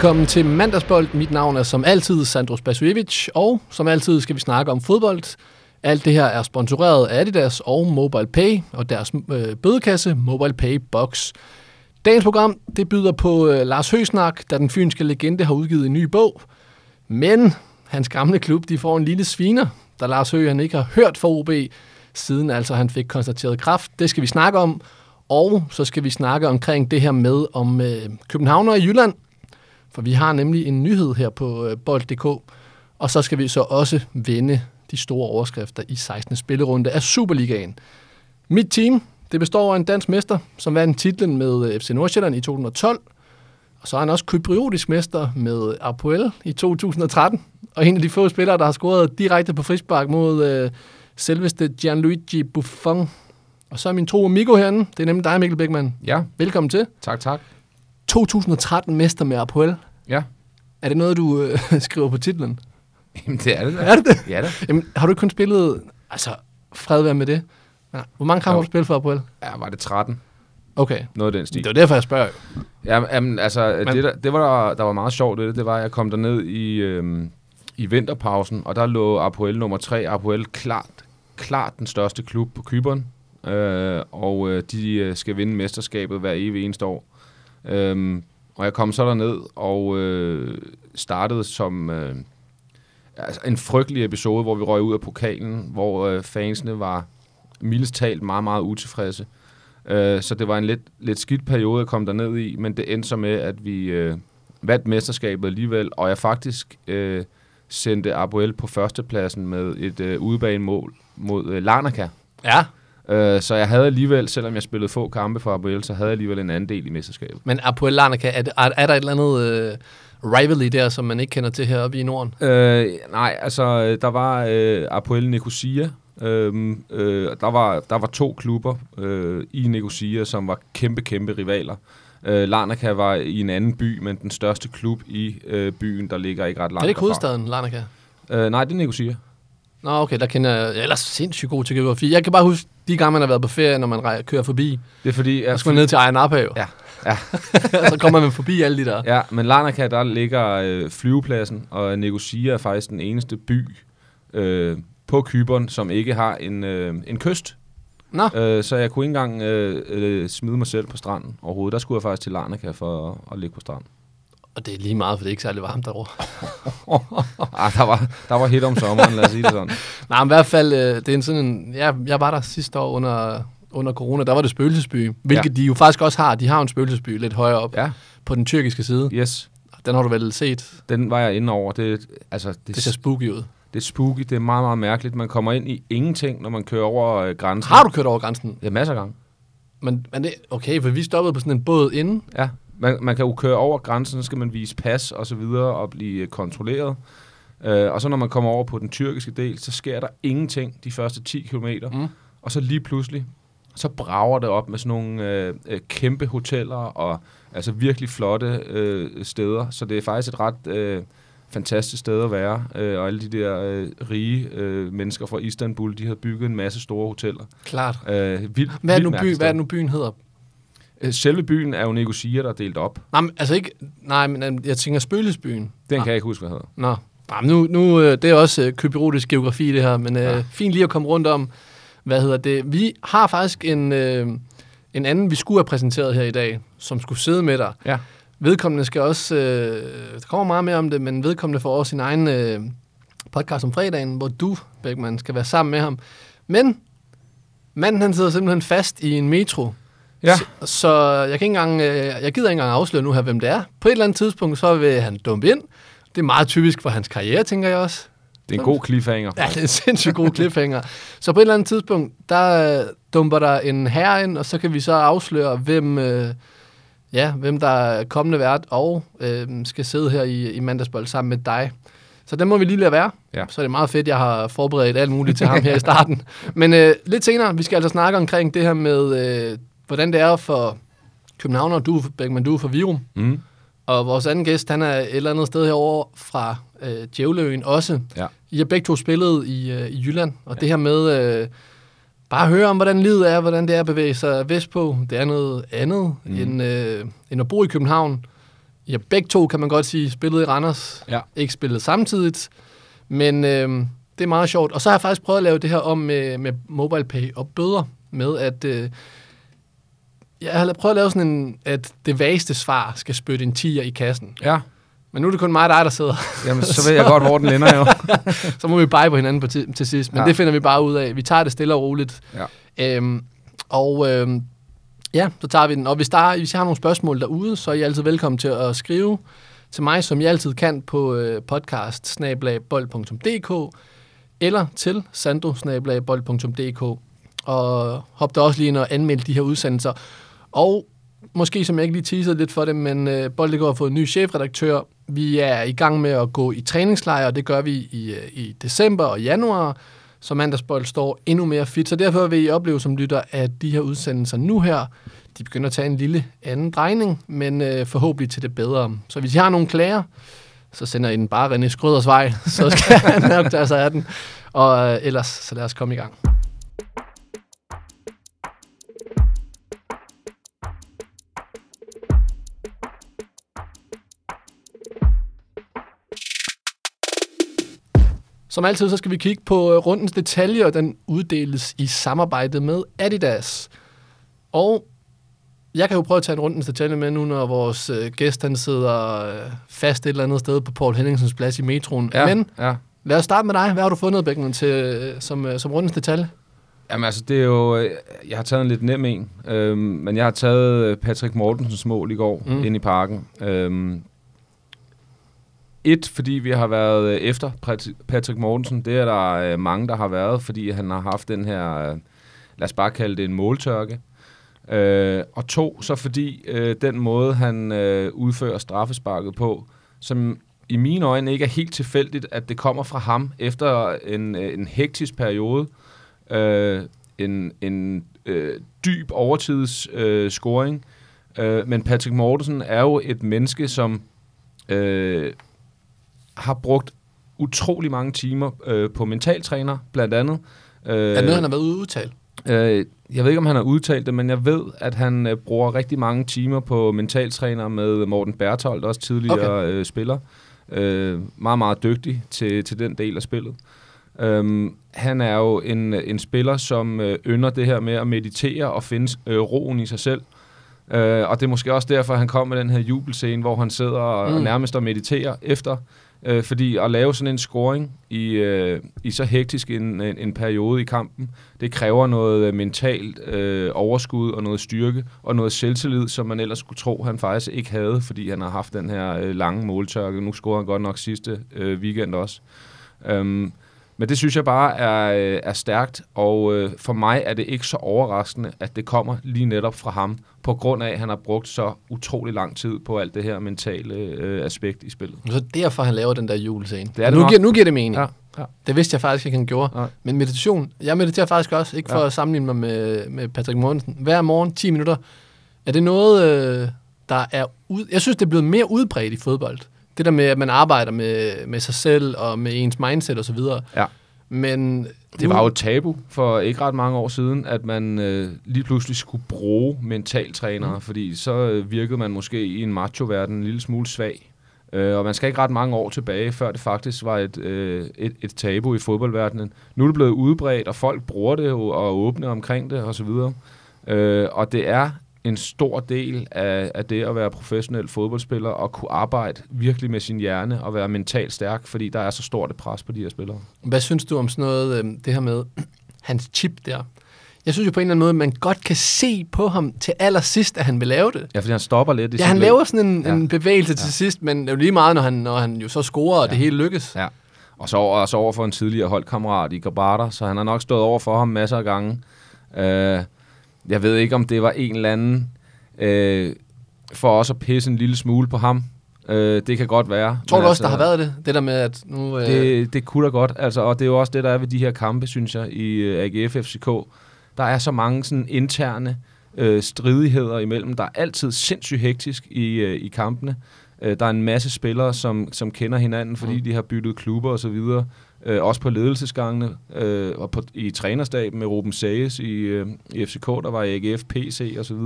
Velkommen til Mandagsbold. Mit navn er som altid Sandro Spasojevic, og som altid skal vi snakke om fodbold. Alt det her er sponsoreret af Adidas og MobilePay og deres øh, bødekasse MobilePay Box. Dagens program det byder på øh, Lars Høsnak, da den fynske legende har udgivet en ny bog. Men hans gamle klub de får en lille sviner, da Lars Høgh han ikke har hørt fra OB, siden altså han fik konstateret kraft. Det skal vi snakke om. Og så skal vi snakke omkring det her med om øh, Københavner i Jylland, for vi har nemlig en nyhed her på øh, bold.dk, og så skal vi så også vende de store overskrifter i 16. spillerunde af Superligaen. Mit team, det består af en dansk mester, som vandt titlen med øh, FC Nordsjælland i 2012, og så er han også kypriotisk mester med Apoel i 2013, og en af de få spillere, der har scoret direkte på frispark mod øh, selveste Gianluigi Buffon. Og så er min tro amigo herinde, det er nemlig dig, Mikkel Bækman. Ja, Velkommen til. tak, tak. 2013 mester med Apoel. Ja, Er det noget, du øh, skriver på titlen? Jamen, det er det da. Er det det? Ja da. Jamen, har du ikke kun spillet... Altså, fred være med det. Ja. Hvor mange kampe har du spillet for Apoel? Ja, var det 13? Okay. Noget af den stil. Det var derfor, jeg spørger. jo. Ja, jamen, altså, Men... det, der, det var der, der var meget sjovt, det, det var, at jeg kom derned i, øhm, i vinterpausen, og der lå Apoel nummer 3. Apoel klart, klart den største klub på Kyberen, øh, og øh, de øh, skal vinde mesterskabet hver evig eneste år. Øhm, og jeg kom så derned og øh, startede som øh, altså en frygtelig episode, hvor vi røg ud af pokalen, hvor øh, fansene var mildest talt meget, meget utilfredse. Øh, så det var en lidt, lidt skidt periode jeg kom derned i, men det endte så med, at vi øh, vandt mesterskabet alligevel, og jeg faktisk øh, sendte Abuel på førstepladsen med et øh, udebanemål mod øh, Larnaca. Ja, Øh, så jeg havde alligevel, selvom jeg spillede få kampe for Abuel, så havde jeg alligevel en andel i mesterskabet. men Apoel Larnaca, er, er, er der et eller andet øh, rivalry der, som man ikke kender til heroppe i Norden? Øh, nej, altså, øh, der var øh, Apoel Nicosia. Øhm, øh, der, var, der var to klubber øh, i Nicosia, som var kæmpe, kæmpe rivaler. Øh, Larnaca var i en anden by, men den største klub i øh, byen, der ligger ikke ret langt er det ikke hovedstaden, Larnaca? Øh, nej, det er Nicosia. Nå, okay, der kender jeg... Jeg er ellers sindssygt god til geografi. Jeg kan bare huske de gange, man har været på ferie, når man rej- kører forbi. Det er fordi... Så skal man ned til Ejern jo. Ja, ja. så kommer man forbi alle de der. Ja, men Larnaca, der ligger øh, flyvepladsen, og Nicosia er faktisk den eneste by øh, på Kyberen, som ikke har en, øh, en kyst. Nå, Øh, så jeg kunne ikke engang øh, øh, smide mig selv på stranden overhovedet. Der skulle jeg faktisk til Larnaca for at, at ligge på stranden. Og det er lige meget, for det er ikke særlig varmt derovre. Ah, der, var, der var hit om sommeren, lad os sige det sådan. Nej, men i hvert fald, øh, det er en sådan en... Ja, jeg var der sidste år under, under corona, der var det spøgelsesby, hvilket ja. de jo faktisk også har. De har en spøgelsesby lidt højere op ja. Ja, på den tyrkiske side. yes. Den har du vel set. Den var jeg inde over. Det, altså, det, Det ser spooky ud. det er spooky, det er meget, meget mærkeligt. Man kommer ind i ingenting, når man kører over øh, grænsen. Har du kørt over grænsen? Ja, masser af gange. Men, men det, okay, for vi stoppede på sådan en båd inden. Ja, man, man kan jo køre over grænsen, så skal man vise pas og så videre og blive kontrolleret. Øh, og så når man kommer over på den tyrkiske del, så sker der ingenting de første 10 km. Mm. Og så lige pludselig, så brager det op med sådan nogle øh, øh, kæmpe hoteller og altså virkelig flotte øh, steder. Så det er faktisk et ret øh, fantastisk sted at være. Øh, og alle de der øh, rige øh, mennesker fra Istanbul, de har bygget en masse store hoteller. Klart. Øh, vildt, Hvad er, vildt nu by, hvad er nu byen hedder? Øh, Selve byen er jo Nicosia, der er delt op. Nej, men, altså ikke... Nej, men øh, jeg tænker spøgelsesbyen. Den Nej. kan jeg ikke huske, hvad hedder. Nå. Nej, men nu, nu øh, det er også øh, kyberotisk geografi, det her, men øh. Ja. fint lige at komme rundt om. Hvad hedder det? Vi har faktisk en, øh, en anden, vi skulle have præsenteret her i dag, som skulle sidde med dig. Ja. Vedkommende skal også... Øh, der kommer meget mere om det, men vedkommende får også sin egen øh, podcast om fredagen, hvor du, Beckmann, skal være sammen med ham. Men manden, han sidder simpelthen fast i en metro. Ja. Så, så jeg, kan ikke engang, øh, jeg gider ikke engang afsløre nu her, hvem det er. På et eller andet tidspunkt, så vil han dumpe ind. Det er meget typisk for hans karriere, tænker jeg også. Det er en god cliffhanger. Ja, det er en sindssygt god cliffhanger. Så på et eller andet tidspunkt, der øh, dumper der en herre ind, og så kan vi så afsløre, hvem, øh, ja, hvem der er kommende vært, og øh, skal sidde her i, i mandagsbold sammen med dig. Så den må vi lige lade være. Ja. Så er det meget fedt, jeg har forberedt alt muligt til ham her i starten. Men øh, lidt senere, vi skal altså snakke omkring det her med, øh, hvordan det er for københavner, du, er- Beckmann, du er fra Virum. Mm. Og vores anden gæst, han er et eller andet sted herovre fra øh, Djævleøen også. Ja. I har begge to spillet i, øh, i Jylland, og ja. det her med øh, bare at høre om, hvordan livet er, hvordan det er at bevæge sig vestpå, det er noget andet mm. end, øh, end at bo i København Ja, begge to kan man godt sige, spillede i Randers. Ja. Ikke spillet samtidigt. Men øh, det er meget sjovt. Og så har jeg faktisk prøvet at lave det her om med, med MobilePay og bøder. Med at... Øh, jeg har prøvet at lave sådan en, at det vageste svar skal spytte en 10'er i kassen. Ja, Men nu er det kun mig og dig, der sidder. jamen så ved jeg godt, hvor den ender jo. så må vi bare på hinanden på til, til sidst. Men ja. Det finder vi bare ud af. Vi tager det stille og roligt. Ja. Øhm, og øhm, ja, så tager vi den. Og hvis, der er, hvis I har nogle spørgsmål derude, så er I altid velkommen til at skrive til mig, som I altid kan på øh, podcast eller til sando Og hop der også lige ind og anmeld de her udsendelser. Og måske, som jeg ikke lige teasede lidt for det, men øh, Boldegård har fået en ny chefredaktør. Vi er i gang med at gå i træningslejr, og det gør vi i, øh, i december og januar, så mandagsbold står endnu mere fit. Så derfor vil I opleve som lytter, at de her udsendelser nu her, de begynder at tage en lille anden drejning, men øh, forhåbentlig til det bedre. Så hvis I har nogle klager, så sender I den bare René Skrøders vej, så skal han nok tage sig af den. Og øh, ellers, så lad os komme i gang. Som altid, så skal vi kigge på øh, rundens detaljer, og den uddeles i samarbejde med Adidas. Og jeg kan jo prøve at tage en rundens detalje med nu, når vores øh, gæst han sidder øh, fast et eller andet sted på Paul Henningsens plads i metroen. Ja, Men ja. lad os starte med dig. Hvad har du fundet, Bækken, til, øh, som, øh, som rundens detalje? Jamen altså, det er jo... Jeg har taget en lidt nem en, øhm, men jeg har taget Patrick Mortensens mål i går mm. ind i parken. Øhm, et, fordi vi har været øh, efter Patrick Mortensen. Det er der øh, mange, der har været, fordi han har haft den her, øh, lad os bare kalde det en måltørke. Øh, og to, så fordi øh, den måde, han øh, udfører straffesparket på, som i mine øjne ikke er helt tilfældigt, at det kommer fra ham efter en, en hektisk periode, øh, en, en øh, dyb overtidsscoring. Øh, scoring. øh, men Patrick Mortensen er jo et menneske, som øh, har brugt utrolig mange timer øh, på mentaltræner, blandt andet. Øh, Er det noget, han har været ude at udtale? Øh, jeg ved ikke, om han har udtalt det, men jeg ved, at han øh, bruger rigtig mange timer på mentaltræner med Morten Berthold, også tidligere okay. øh, spiller. Øh, meget, meget dygtig til, til den del af spillet. Øhm, han er jo en, en spiller, som øh, ynder det her med at meditere og finde øh, roen i sig selv. Øh, og det er måske også derfor, han kom med den her jubelscene, hvor han sidder og Mm. mm. nærmest og mediterer efter. Øh, fordi at lave sådan en scoring i, øh, i så hektisk en, en, en periode i kampen, det kræver noget øh, mentalt øh, overskud og noget styrke og noget selvtillid, som man ellers skulle tro, han faktisk ikke havde, fordi han har haft den her øh, lange måltørke. Nu scorer han godt nok sidste øh, weekend også. Øhm, men det synes jeg bare er, øh, er stærkt, og øh, for mig er det ikke så overraskende, at det kommer lige netop fra ham, på grund af, at han har brugt så utrolig lang tid på alt det her mentale øh, aspekt i spillet. Så derfor, han laver den der julescene. Det er det nu, nok. giver, nu giver det mening. Ja, ja. Det vidste jeg faktisk ikke, han gjorde. Nej. Men meditation, jeg mediterer faktisk også, ikke for Ja. at sammenligne mig med, med Patrick Mortensen. Hver morgen, 10 minutter. Er det noget, øh, der er ud... Jeg synes, det er blevet mere udbredt i fodbold. Det der med, at man arbejder med, med sig selv og med ens mindset osv. Ja. Men Det var jo et tabu for ikke ret mange år siden, at man øh, lige pludselig skulle bruge mentaltrænere, Mm. fordi så øh, virkede man måske i en macho-verden en lille smule svag. Øh, og man skal ikke ret mange år tilbage, før det faktisk var et, øh, et, et tabu i fodboldverdenen. Nu er det blevet udbredt, og folk bruger det og er åbne omkring det osv. Øh, og det er en stor del af, af det at være professionel fodboldspiller, og kunne arbejde virkelig med sin hjerne og være mentalt stærk, fordi der er så stort et pres på de her spillere. Hvad synes du om sådan noget, øh, det her med hans chip der? Jeg synes jo på en eller anden måde, man godt kan se på ham til allersidst, at han vil lave det. Ja, fordi han stopper lidt i Ja, han løb. laver sådan en, Ja. en bevægelse til Ja. sidst, men det er jo lige meget, når han, når han jo så scorer, og Ja. det hele lykkes. Ja. Og så over, også over for en tidligere holdkammerat i Gabata, så han har nok stået over for ham masser af gange. Øh, jeg ved ikke, om det var en eller anden øh, for også at pisse en lille smule på ham. Øh, det kan godt være. Tror du også, der har været det? Det der med, at nu... Øh, Det, det kunne da godt. Altså, og det er jo også det, der er ved de her kampe, synes jeg, i uh, AGF FCK. Der er så mange sådan interne øh, stridigheder imellem. Der er altid sindssygt hektisk i, øh, i kampene. Øh, der er en masse spillere, som, som kender hinanden, fordi mm. de har byttet klubber osv. Øh, også på ledelsesgangene øh, og på, i trænerstaben med Ruben Sages i, øh, i FCK, der var i AGF, PC osv.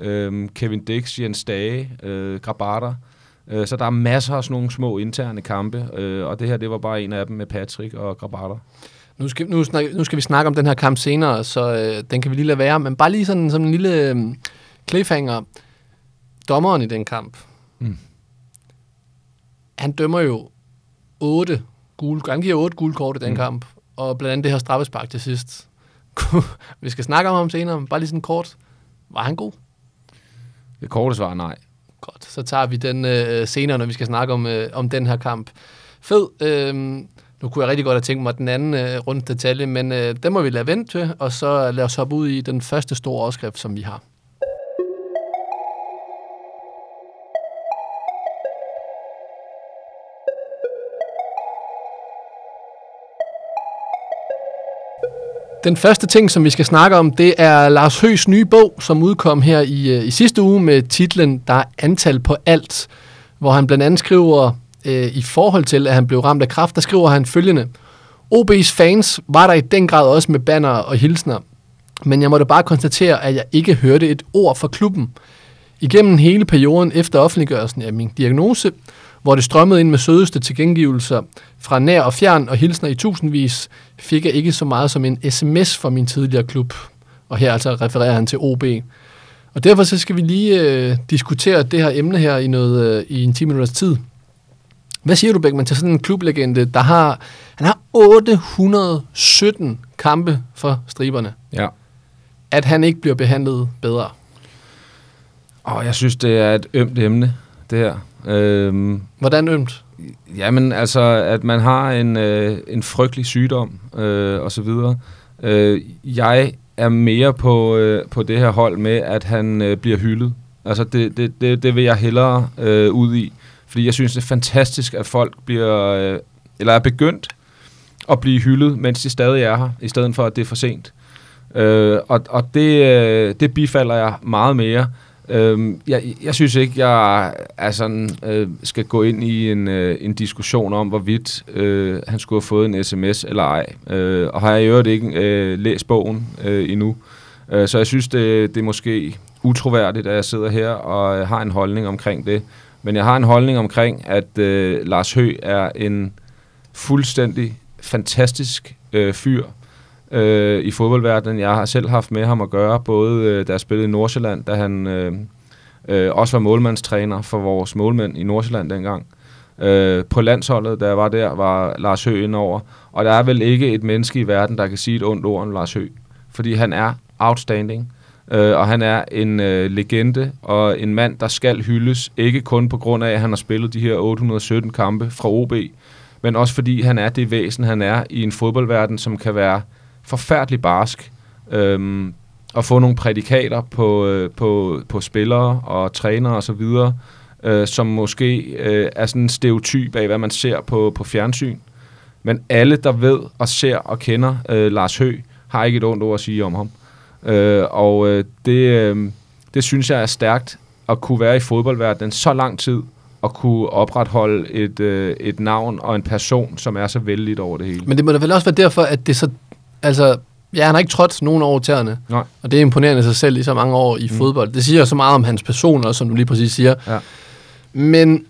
øh, Kevin Dix, Jens Dage, øh, Grabata. Øh, så der er masser af sådan nogle små interne kampe, øh, og det her det var bare en af dem med Patrick og Grabata. Nu skal, nu, snak, nu skal vi snakke om den her kamp senere, så øh, den kan vi lige lade være. Men bare lige sådan, sådan en lille øh, cliffhanger. Dommeren i den kamp, Mm. han dømmer jo otte gule, han giver otte gule kort i den Mm. kamp, og blandt andet det her straffespark til sidst. vi skal snakke om ham senere, men bare lige sådan kort. Var han god? Det korte svar er nej. Godt, så tager vi den øh, senere, når vi skal snakke om, øh, om den her kamp. Fed. Øh, nu kunne jeg rigtig godt have tænkt mig den anden øh, rundt detalje, men øh, den må vi lade vente til, og så lad os hoppe ud i den første store overskrift, som vi har. Den første ting, som vi skal snakke om, det er Lars Høs nye bog, som udkom her i, øh, i sidste uge med titlen Der er antal på alt, hvor han blandt andet skriver, øh, i forhold til, at han blev ramt af kræft, der skriver han følgende. OB's fans var der i den grad også med banner og hilsner, men jeg måtte bare konstatere, at jeg ikke hørte et ord fra klubben. Igennem hele perioden efter offentliggørelsen af min diagnose, hvor det strømmede ind med sødeste tilgængivelser fra nær og fjern og hilsner i tusindvis, fik jeg ikke så meget som en sms fra min tidligere klub. Og her altså refererer han til OB. Og derfor så skal vi lige øh, diskutere det her emne her i, noget, øh, i en 10 minutters tid. Hvad siger du, Beckmann, til sådan en klublegende, der har, han har 817 kampe for striberne, Ja. at han ikke bliver behandlet bedre? Og jeg synes, det er et ømt emne, det her. Øhm, Hvordan ømt? Jamen, altså, at man har en, øh, en frygtelig sygdom øh, og så videre. Øh, jeg er mere på, øh, på det her hold med, at han øh, bliver hyldet. Altså, det, det, det, det vil jeg hellere øh, ud i. Fordi jeg synes, det er fantastisk, at folk bliver, øh, eller er begyndt at blive hyldet, mens de stadig er her, i stedet for, at det er for sent. Øh, og og det, øh, det bifalder jeg meget mere. Øhm, jeg, jeg synes ikke, jeg er sådan, øh, skal gå ind i en, øh, en diskussion om, hvorvidt øh, han skulle have fået en sms eller ej. Øh, og har jeg i øvrigt ikke øh, læst bogen øh, endnu. Øh, så jeg synes, det, det er måske utroværdigt, at jeg sidder her og øh, har en holdning omkring det. Men jeg har en holdning omkring, at øh, Lars Hø er en fuldstændig fantastisk øh, fyr øh, i fodboldverdenen. Jeg har selv haft med ham at gøre, både øh, da jeg spillede i Nordsjælland, da han øh, øh, også var målmandstræner for vores målmænd i Nordsjælland dengang. Øh, på landsholdet, da jeg var der, var Lars Høgh indover. Og der er vel ikke et menneske i verden, der kan sige et ondt ord om Lars Høgh. Fordi han er outstanding. Øh, og han er en øh, legende og en mand, der skal hyldes. Ikke kun på grund af, at han har spillet de her 817 kampe fra OB, men også fordi han er det væsen, han er i en fodboldverden, som kan være forfærdelig barsk. Øhm, at få nogle prædikater på, øh, på, på spillere og trænere og så videre, øh, som måske øh, er sådan en stereotyp af, hvad man ser på, på fjernsyn. Men alle, der ved og ser og kender øh, Lars Hø, har ikke et ondt ord at sige om ham. Øh, og øh, det, øh, det synes jeg er stærkt at kunne være i fodboldverdenen så lang tid, og kunne opretholde et, øh, et navn og en person, som er så vældig over det hele. Men det må da vel også være derfor, at det så... Altså, ja, han har ikke trådt nogen over tæerne. Nej. Og det er imponerende i sig selv i så mange år i mm. fodbold. Det siger så meget om hans person, også, som du lige præcis siger. Ja. Men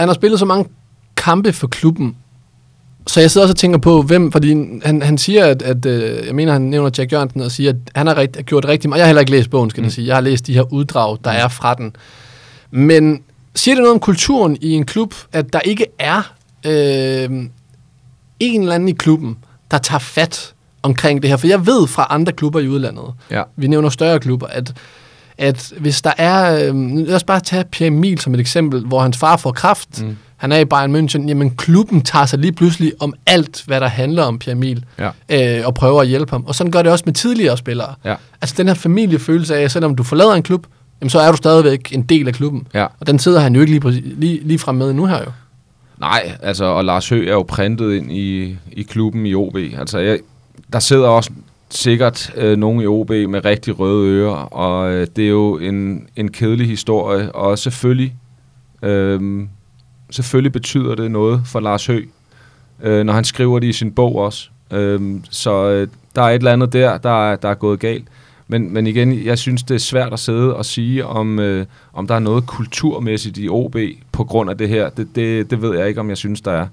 han har spillet så mange kampe for klubben, så jeg sidder også og tænker på, hvem, fordi han, han siger, at, at øh, jeg mener, han nævner Jack Jørgensen og siger, at han har rigt, gjort rigtig meget. Jeg har heller ikke læst bogen, skal mm. jeg sige. Jeg har læst de her uddrag, der er fra den. Men siger det noget om kulturen i en klub, at der ikke er øh, en eller anden i klubben, der tager fat omkring det her? For jeg ved fra andre klubber i udlandet, Ja. vi nævner større klubber, at, at hvis der er... Øh, lad os bare tage Pierre Emil som et eksempel, hvor hans far får kraft, Mm. han er i Bayern München, jamen klubben tager sig lige pludselig om alt, hvad der handler om Pierre Emil, Ja. øh, og prøver at hjælpe ham. Og sådan gør det også med tidligere spillere. Ja. Altså den her familiefølelse af, selvom du forlader en klub, jamen, så er du stadigvæk en del af klubben. Ja. Og den sidder han jo ikke lige, lige, lige frem med nu her jo. Nej, altså, og Lars Høgh er jo printet ind i, i klubben i OB. Altså, jeg, der sidder også sikkert øh, nogen i OB med rigtig røde ører, og øh, det er jo en, en kedelig historie, og selvfølgelig, øh, selvfølgelig betyder det noget for Lars Høgh, øh, når han skriver det i sin bog også. Øh, så øh, der er et eller andet der, der der er gået galt. Men, men igen, jeg synes, det er svært at sidde og sige, om, øh, om der er noget kulturmæssigt i OB på grund af det her. Det, det, det ved jeg ikke, om jeg synes, der er.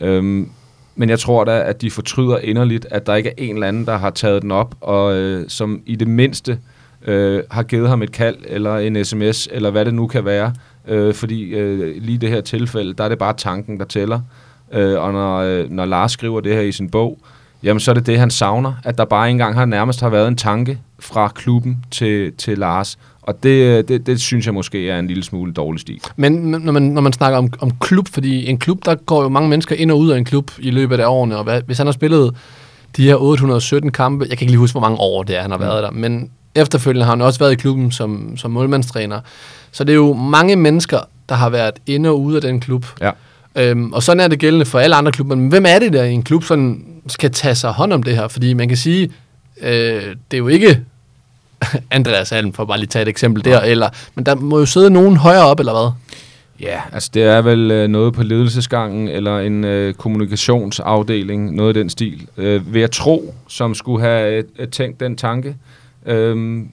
Øhm, men jeg tror da, at de fortryder inderligt, at der ikke er en eller anden, der har taget den op, og øh, som i det mindste øh, har givet ham et kald, eller en sms, eller hvad det nu kan være. Øh, fordi øh, lige det her tilfælde, der er det bare tanken, der tæller. Øh, og når, øh, når Lars skriver det her i sin bog, jamen så er det det, han savner. At der bare engang har nærmest har været en tanke fra klubben til, til Lars. Og det, det, det synes jeg måske er en lille smule dårlig stil. Men når man, når man snakker om, om klub, fordi en klub, der går jo mange mennesker ind og ud af en klub i løbet af årene, og hvad, hvis han har spillet de her 817 kampe, jeg kan ikke lige huske, hvor mange år det er, han har været der, men efterfølgende har han også været i klubben som, som målmandstræner. Så det er jo mange mennesker, der har været inde og ude af den klub. Ja. Øhm, og sådan er det gældende for alle andre klubber. Men hvem er det, der i en klub sådan skal tage sig hånd om det her? Fordi man kan sige, øh, det er jo ikke Andreas Alm, for bare lige tage et eksempel der, eller, men der må jo sidde nogen højere op, eller hvad? Ja, altså det er vel øh, noget på ledelsesgangen, eller en øh, kommunikationsafdeling, noget af den stil, øh, vil jeg tro, som skulle have øh, tænkt den tanke. Øhm,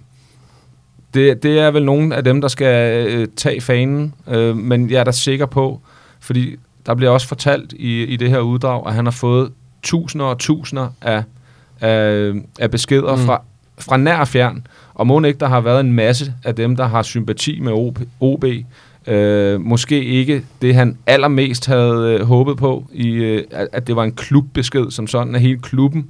det, det er vel nogen af dem, der skal øh, tage fanen, øh, men jeg er da sikker på, fordi der bliver også fortalt i, i det her uddrag, at han har fået tusinder og tusinder af, af, af beskeder mm. fra, fra nær og fjern, og må ikke, der har været en masse af dem, der har sympati med OB, OB Øh, måske ikke det, han allermest havde øh, håbet på, i, øh, at, det var en klubbesked som sådan, at hele klubben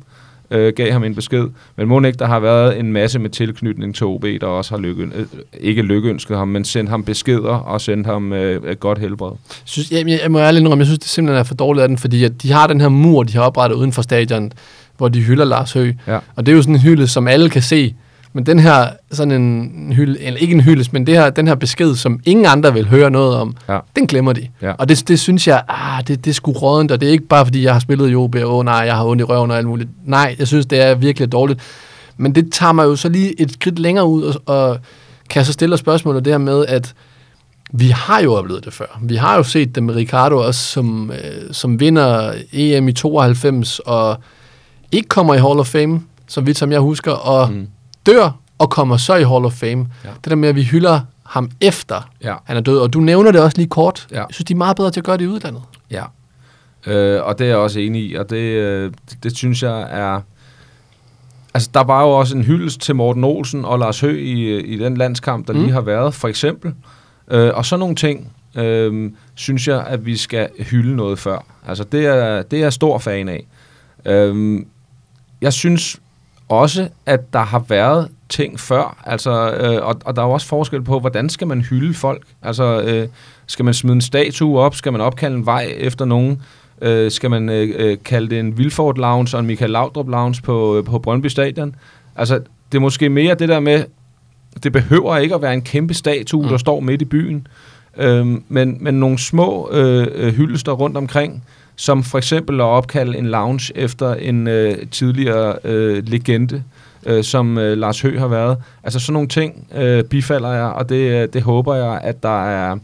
øh, gav ham en besked. Men må ikke, der har været en masse med tilknytning til OB, der også har lykke, øh, ikke lykkeønsket ham, men sendt ham beskeder og sendt ham øh, et godt helbred. Synes, jeg, jeg, jeg må ærligt indrømme, jeg synes, det simpelthen er for dårligt af den, fordi at de har den her mur, de har oprettet uden for stadion, hvor de hylder Lars Høgh. Ja. Og det er jo sådan en hylde, som alle kan se. Men den her, sådan en hylde, eller ikke en hyldes, men det her, den her besked, som ingen andre vil høre noget om, Ja. den glemmer de. Ja. Og det, det synes jeg, ah, det, det er sgu rådent, og det er ikke bare, fordi jeg har spillet i OB, og åh, nej, jeg har ondt i røven og alt muligt. Nej, jeg synes, det er virkelig dårligt. Men det tager mig jo så lige et skridt længere ud, og, og kan så stille spørgsmålet det her med, at vi har jo oplevet det før. Vi har jo set det med Ricardo også, som, øh, som vinder EM i 92, og ikke kommer i Hall of Fame, så vidt som jeg husker, og mm. dør, og kommer så i Hall of Fame. Ja. Det der med, at vi hylder ham efter, Ja. han er død. Og du nævner det også lige kort. Ja. Jeg synes, de er meget bedre til at gøre det i udlandet. Ja. Øh, og det er jeg også enig i, og det, øh, det, det synes jeg er... Altså, der var jo også en hyldest til Morten Olsen og Lars Høgh i, i den landskamp, der mm. Lige har været, for eksempel. Øh, og så nogle ting, øh, synes jeg, at vi skal hylde noget før. Altså, det er, det er jeg stor fan af. Øh, jeg synes også, at der har været ting før, altså, øh, og, og der er jo også forskel på, hvordan skal man hylde folk? Altså, øh, skal man smide en statue op? Skal man opkalde en vej efter nogen? Øh, skal man øh, øh, kalde det en Vilfort Lounge og en Michael Laudrup Lounge på, øh, på Brøndby Stadion? Altså, det er måske mere det der med, det behøver ikke at være en kæmpe statue, mm. Der står midt i byen, øhm, men, men nogle små øh, øh, hyldester rundt omkring, som for eksempel at opkalde en lounge efter en øh, tidligere øh, legende, øh, som øh, Lars Høgh har været. Altså sådan nogle ting øh, bifalder jeg, og det, øh, det håber jeg, at der er,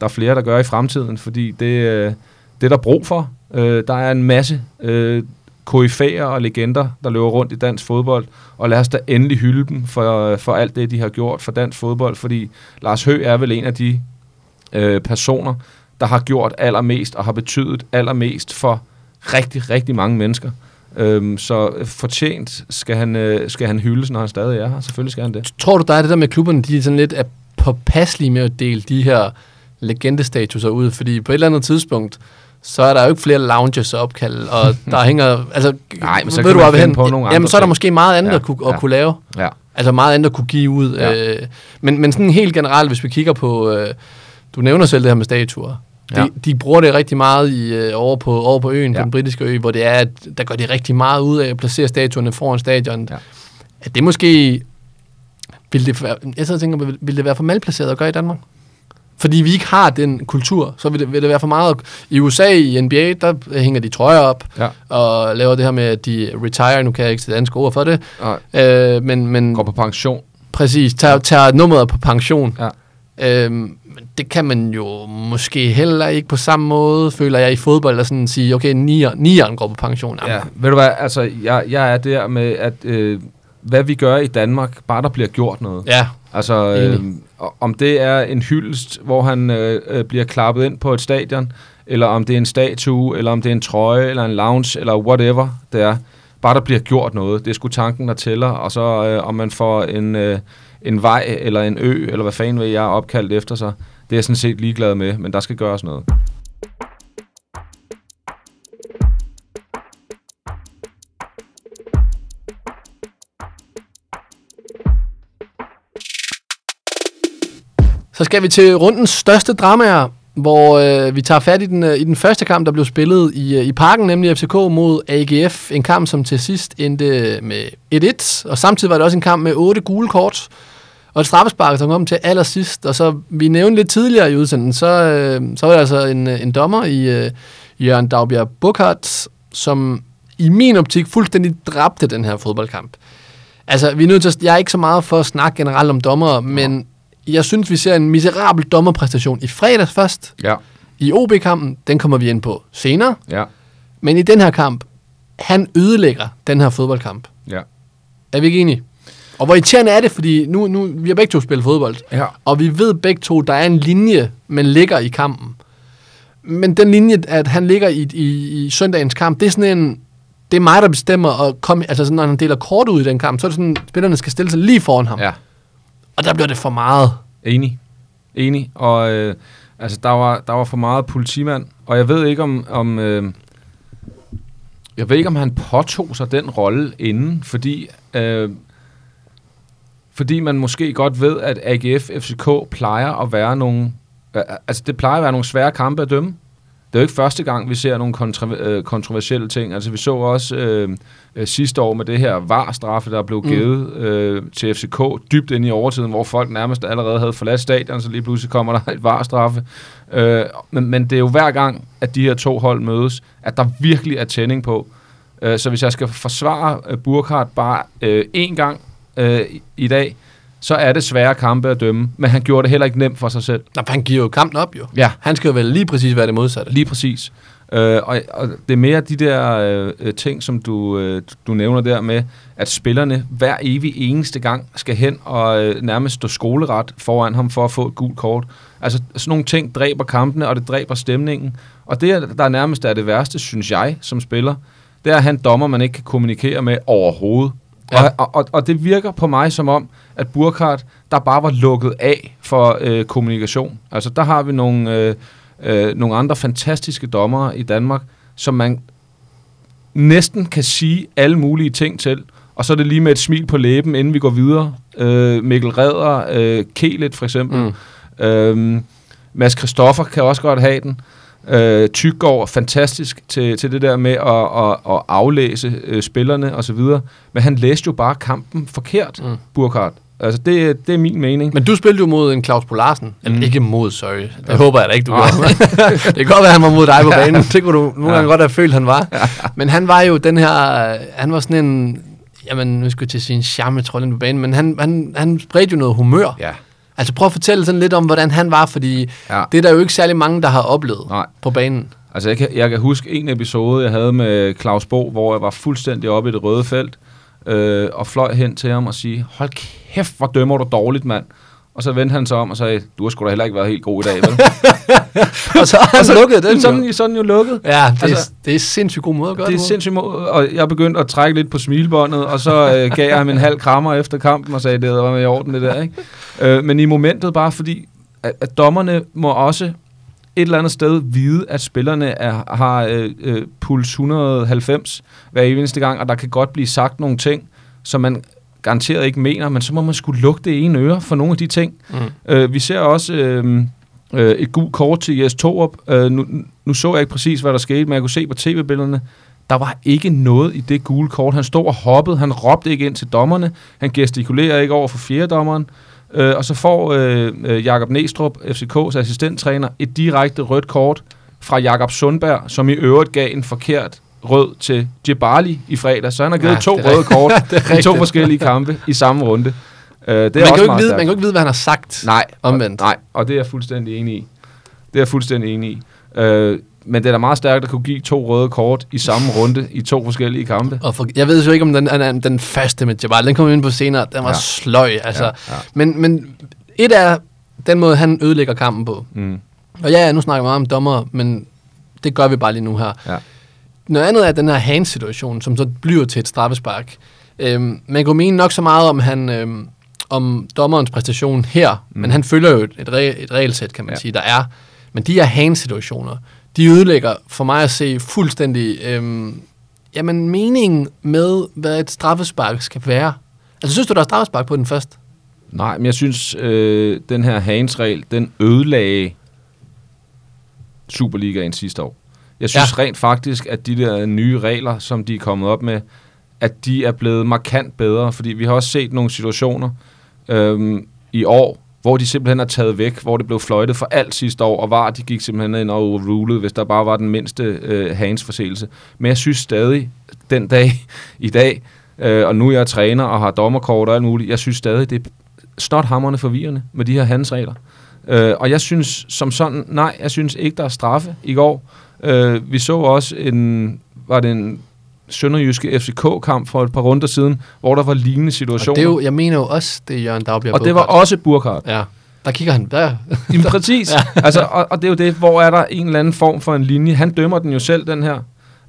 der er flere, der gør i fremtiden, fordi det, øh, det er der brug for. Øh, der er en masse øh, koryfæer og legender, der løber rundt i dansk fodbold, og lad os da endelig hylde dem for, for alt det, de har gjort for dansk fodbold, fordi Lars Høgh er vel en af de øh, personer, der har gjort allermest og har betydet allermest for rigtig, rigtig mange mennesker. Øhm, så fortjent skal han, øh, skal han hyldes, når han stadig er her. Selvfølgelig skal han det. Tror du, der er det der med klubberne, de er sådan lidt er påpasselige med at dele de her legendestatuser ud? Fordi på et eller andet tidspunkt, så er der jo ikke flere lounges at opkalde, og der hænger... Altså, Nej, men så ved kan du, man finde på nogle Jamen, andre så er der måske meget andet Ja, at, kunne, at ja. kunne lave. Ja. Altså meget andet at kunne give ud. Ja. Øh, men, men sådan helt generelt, hvis vi kigger på... Øh, du nævner selv det her med statuer. Ja. De, de bruger det rigtig meget i, øh, over, på, over på øen, ja. På den britiske ø, hvor det er, at der gør de rigtig meget ud af at placere statuerne foran stadion. Ja. Er det måske... Vil det, være- jeg sidder og tænker, vil, vil det være for malplaceret at gøre i Danmark? Fordi vi ikke har den kultur, så vil det, vil det være for meget. I USA, i NBA, der hænger de trøjer op, Ja. og laver det her med, at de retire, nu kan jeg ikke til danske ord for det, Og øh, men, men går på pension. præcis, tager, tager nummeret på pension. Ja. Øhm, det kan man jo måske heller ikke på samme måde, føler jeg i fodbold, at sådan sige, okay, nier, nieren går på pension. Ja, ved du hvad, altså, jeg, jeg er der med, at øh, hvad vi gør i Danmark, bare der bliver gjort noget. Ja, Altså, øh, om det er en hyldest, hvor han øh, øh, bliver klappet ind på et stadion, eller om det er en statue, eller om det er en trøje, eller en lounge, eller whatever det er. Bare der bliver gjort noget. Det er sgu tanken, der tæller. Og så øh, om man får en, øh, en vej, eller en ø, eller hvad fanden vil jeg er opkaldt efter sig, det er jeg sådan set ligeglad med, men der skal gøres noget. Så skal vi til rundens største dramaer, hvor øh, vi tager fat i den, øh, i den første kamp, der blev spillet i, øh, i parken, nemlig FCK mod AGF. En kamp, som til sidst endte med 1-1, og samtidig var det også en kamp med otte gule kort, og et straffespark, som kom til allersidst. Og så, vi nævnte lidt tidligere i udsendelsen, så, øh, så var der altså en, en dommer i øh, Jørgen Dagbjerg Burkhardt, som i min optik fuldstændig dræbte den her fodboldkamp. Altså, vi er nødt til at, jeg er ikke så meget for at snakke generelt om dommer, men jeg synes, vi ser en miserabel dommerpræstation i fredags først. Ja, I OB-kampen, den kommer vi ind på senere. ja, Men i den her kamp, han ødelægger den her fodboldkamp. ja. Er vi ikke enige? Og hvor irriterende er det, fordi nu, nu vi har begge to spillet fodbold, Ja, og vi ved begge to, der er en linje, man ligger i kampen. Men den linje, at han ligger i, i, i søndagens kamp, det er sådan en, det er mig, der bestemmer at komme, altså sådan, når han deler kort ud i den kamp, så er det sådan, at spillerne skal stille sig lige foran ham. ja. Og der bliver det for meget. Enig. Enig. Og øh, altså, der var, der var for meget politimand, og jeg ved ikke om... om øh, jeg ved ikke, om han påtog sig den rolle inden, fordi, øh, fordi man måske godt ved, at AGF FCK plejer at være nogle... Øh, altså, det plejer at være nogle svære kampe at dømme. Det er jo ikke første gang, vi ser nogle kontra, øh, kontroversielle ting. Altså, vi så også øh, øh, sidste år med det her var-straffe, der blev Mm. givet øh, til FCK dybt ind i overtiden, hvor folk nærmest allerede havde forladt stadion, så lige pludselig kommer der et var-straffe. Øh, men, men det er jo hver gang, at de her to hold mødes, at der virkelig er tænding på. Øh, så hvis jeg skal forsvare øh, Burkhardt bare øh, én gang øh, i dag, så er det svære kampe at dømme, men han gjorde det heller ikke nemt for sig selv. Nå, han giver jo kampen op, jo. Ja, Han skal jo vel lige præcis være det modsatte. Lige præcis. Øh, og, og det er mere de der øh, ting, som du, øh, du nævner der med, at spillerne hver evig eneste gang skal hen og øh, nærmest stå skoleret foran ham for at få et gult kort. Altså sådan nogle ting dræber kampene, og det dræber stemningen. Og det, der nærmest er det værste, synes jeg, som spiller, det er at han dommer, man ikke kan kommunikere med overhovedet. Ja. Og, og, og det virker på mig som om, at Burkhardt, der bare var lukket af for øh, kommunikation. Altså der har vi nogle, øh, øh, nogle andre fantastiske dommere i Danmark, som man næsten kan sige alle mulige ting til, og så er det lige med et smil på læben, inden vi går videre. Øh, Mikkel Redder, øh, Kelet for eksempel. Mm. Øhm, Mads Christoffer kan også godt have den. Øh, Tyggaard er fantastisk til, til det der med at, at, at aflæse øh, spillerne osv. Men han læste jo bare kampen forkert, Mm. Burkhardt. Altså, det, det er min mening. Men du spillede jo mod en Claus Polarsen. Eller Mm. ikke mod, sorry. Det ja. håber jeg da ikke, du gjorde. det kan godt være, han var mod dig på banen. Det kunne du nogle gange Ja. godt have følt, han var. Men han var jo den her... Han var sådan en... Jamen, nu skal jeg til at sige en charme, tror jeg, på banen. Men han, han, han spredte jo noget humør. Ja. Altså prøv at fortælle sådan lidt om, hvordan han var, fordi ja. det er der jo ikke særlig mange, der har oplevet Nej. på banen. Altså, jeg kan, jeg kan huske en episode, jeg havde med Claus Bo, hvor jeg var fuldstændig oppe i det røde felt, øh, og fløj hen til ham og sige, hold kæft, hvor dømmer du dårligt, mand. Og så vendte han sig om og sagde, du har sgu da heller ikke været helt god i dag, vel? Og så har han lukket den. sådan, jo. sådan jo lukket. Ja, det, altså, er, det er sindssygt god måde at gøre Det er på. sindssygt måde, og jeg begyndte at trække lidt på smilebåndet, og så øh, gav jeg ham en halv krammer efter kampen og sagde, det var med i orden det der, ikke? Øh, men i momentet bare fordi, at, at dommerne må også et eller andet sted vide, at spillerne er, har øh, øh, puls 190 hver eneste gang, og der kan godt blive sagt nogle ting, som man garanteret ikke mener, men så må man skulle lukke det ene øre for nogle af de ting. Mm. Øh, vi ser også øh, øh, et gult kort til Jes Torup. Øh, nu, nu så jeg ikke præcis, hvad der skete, men jeg kunne se på tv-billederne, der var ikke noget i det gule kort. Han stod og hoppede, han råbte ikke ind til dommerne, han gestikulerer ikke over for fjerdedommeren, øh, og så får øh, øh, Jakob Næstrup, FCK's assistenttræner, et direkte rødt kort fra Jakob Sundberg, som i øvrigt gav en forkert rød til Djibali i fredag. Så han har givet Ja, to røde kort i to forskellige kampe i samme runde. Øh, det er man, kan ikke vide, man kan jo ikke vide, hvad han har sagt. Nej, Omvendt. Og, nej, og det er jeg fuldstændig enig i. Det er jeg fuldstændig enig i. Øh, men det er da meget stærkt at kunne give to røde kort i samme runde i to forskellige kampe. Og for, jeg ved jo ikke, om den, den, den faste med Jabal, den kommer vi ind på senere, den var Ja. sløj. Altså. Ja. ja. Men, men et er den måde, han ødelægger kampen på. Mm. Og ja, nu snakker vi meget om dommer, men det gør vi bare lige nu her. Ja. Noget andet er den her hands-situation, som så bliver til et straffespark. Øhm, man kunne mene nok så meget om, han, øhm, om dommerens præstation her, mm. men han følger jo et, et, re- et regelsæt, kan man Ja. sige, der er. Men de her hands-situationer, de ødelægger for mig at se fuldstændig øhm, jamen, meningen med, hvad et straffespark skal være. Altså, synes du, der er straffespark på den først? Nej, men jeg synes, øh, den her Hans-regel, den ødelagde Superligaen sidste år. Jeg synes ja. rent faktisk, at de der nye regler, som de er kommet op med, at de er blevet markant bedre, fordi vi har også set nogle situationer øhm, i år, hvor de simpelthen er taget væk, hvor det blev fløjtet for alt sidste år, og var de gik simpelthen ind og overrulede, hvis der bare var den mindste øh, hands-forseelse. Men jeg synes stadig, den dag i dag, øh, og nu er jeg træner og har dommerkort og alt muligt, jeg synes stadig, det er snothammerne forvirrende med de her handsregler. Øh, og jeg synes som sådan, nej, jeg synes ikke, der er straffe i går. Øh, vi så også en, var det en sønderjyske FCK-kamp for et par runder siden, hvor der var lignende Og situationer. det er jo, jeg mener jo også, det er Jørgen Dagbjerg og det var Burkhardt. også Burkhardt. Ja, der kigger han. Der. Jamen, præcis. ja. altså, og, og det er jo det, hvor er der en eller anden form for en linje. Han dømmer den jo selv, den her.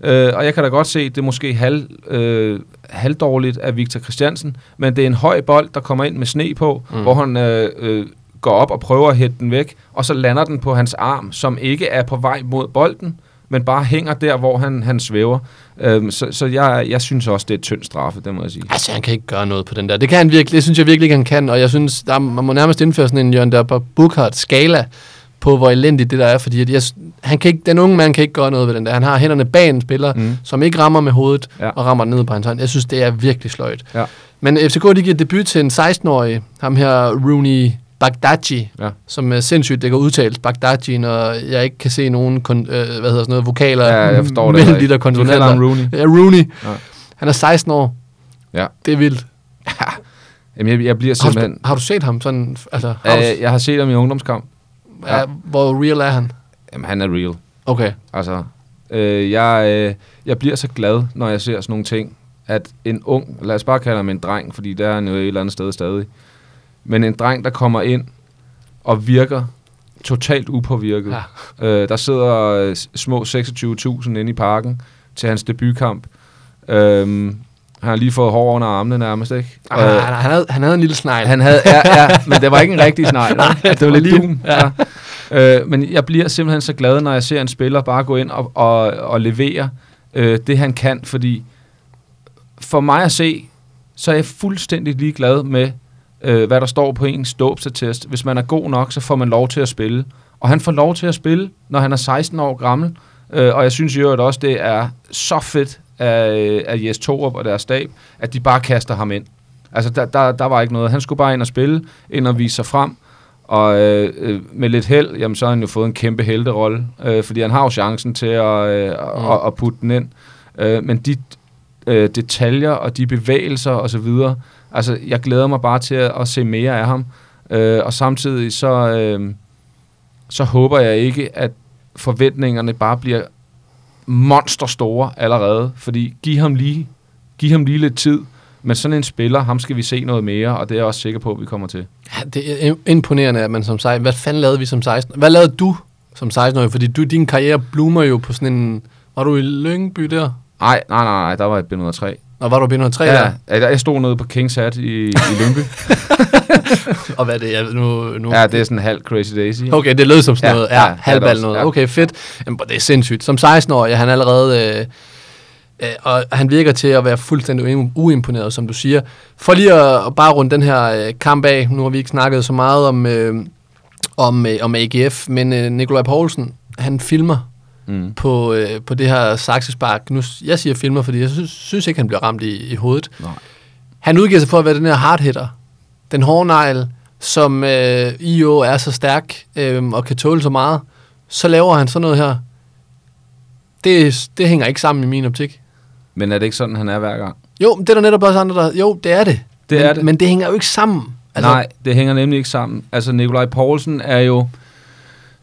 Øh, og jeg kan da godt se, det er måske halv, øh, halvdårligt af Victor Christiansen, men det er en høj bold, der kommer ind med sne på. Mm. hvor han øh, øh, går op og prøver at hætte den væk, og så lander den på hans arm, som ikke er på vej mod bolden, men bare hænger der, hvor han, han svæver. Øhm, så så jeg, jeg synes også, det er et tyndt straffe, det må jeg sige. Altså, han kan ikke gøre noget på den der. Det kan han virkelig, det synes jeg virkelig ikke, han kan. Og jeg synes, der, man må nærmest indføre sådan en Jørgen der på Burkhardt-skala på, hvor elendigt det der er. Fordi jeg, han kan ikke, den unge mand kan ikke gøre noget ved den der. Han har hænderne bag en spiller, Mm. som ikke rammer med hovedet ja. og rammer ned på hans hånd. Jeg synes, det er virkelig sløjt. Ja. Men FCK, de giver debut til en 16-årig, ham her Rooney Bagdaji, Ja. som er sindssygt, det kan udtales Bagdaji, når jeg ikke kan se nogen kon, øh, hvad hedder sådan noget, vokaler Ja, jeg forstår det. mellem heller de der Du konsonanter. Rooney. Ja, Rooney. Ja. Han er 16 år. Ja. Det er vildt. Jamen, jeg, jeg bliver Har du, simpelthen... har du set ham sådan, altså, har du, Øh, jeg har set ham i ungdomskamp. ja. hvor real er han? Jamen, han er real. Okay. Altså, øh, jeg, øh, jeg bliver så glad, når jeg ser sådan nogle ting, at en ung, lad os bare kalde ham en dreng, fordi der er han jo et eller andet sted stadig, men en dreng, der kommer ind og virker totalt upåvirket. Ja. Øh, der sidder øh, små 26.000 inde i parken til hans debutkamp. Øhm, han har lige fået hår under armene nærmest, ikke? Uh, han, han, havde, han havde en lille snegl. Han havde, ja, ja, men det var ikke en rigtig snegl. Nej, det var lidt lige- dum. Ja. Øh, men jeg bliver simpelthen så glad, når jeg ser en spiller bare gå ind og, og, og levere øh, det, han kan, fordi for mig at se, så er jeg fuldstændig ligeglad med, øh, hvad der står på ens dåbsattest. Hvis man er god nok, så får man lov til at spille. Og han får lov til at spille, når han er 16 år gammel. Øh, og jeg synes i øvrigt også, det er så fedt af, af Jes Torup og deres stab, at de bare kaster ham ind. Altså, der, der, der var ikke noget. Han skulle bare ind og spille, ind og vise sig frem. Og øh, øh, med lidt held, jamen, så har han jo fået en kæmpe helterolle, øh, fordi han har jo chancen til at, øh, Mm. at, at putte den ind. Øh, men de øh, detaljer og de bevægelser og så videre, altså, jeg glæder mig bare til at, at se mere af ham. Øh, og samtidig så, øh, så håber jeg ikke, at forventningerne bare bliver monsterstore allerede, fordi giv ham lige, giv ham lige lidt tid. Men sådan en spiller, ham skal vi se noget mere, og det er jeg også sikker på, at vi kommer til. Ja, det er imponerende, at man som 16... Hvad fanden lavede vi som 16? Hvad lavede du som 16-årig? Fordi du, din karriere bloomer jo på sådan en... Var du i Lyngby der? Nej, nej, nej, nej, der var et B103. Og var du i B103 Ja, der? ja, jeg stod nede på Kings Hat i, i Lyngby. Og hvad er det? Jeg, nu, nu, ja, det er sådan halv Crazy Daisy. Okay, det lød som sådan Ja, noget. ja, Ja, halvbal noget. ja. Okay, fedt. Jamen, det er sindssygt. Som 16-årig er han allerede... Øh, øh, og han virker til at være fuldstændig uimponeret, som du siger. For lige at, at bare runde den her øh, kamp af, nu har vi ikke snakket så meget om, øh, om, øh, om AGF, men øh, Nikolaj Poulsen, han filmer Mm. på, øh, på det her saksespark. Nu, jeg siger filmer, fordi jeg synes, synes ikke, han bliver ramt i, i hovedet. Nej. Han udgiver sig for at være den her hardhitter. Den hårde negl, som øh, IO er så stærk øh, og kan tåle så meget. Så laver han sådan noget her. Det, det hænger ikke sammen i min optik. Men er det ikke sådan, han er hver gang? Jo, det er der netop også andre, der... Jo, det er det. Det men, er det. Men det hænger jo ikke sammen. Altså, Nej, det hænger nemlig ikke sammen. Altså, Nikolaj Poulsen er jo...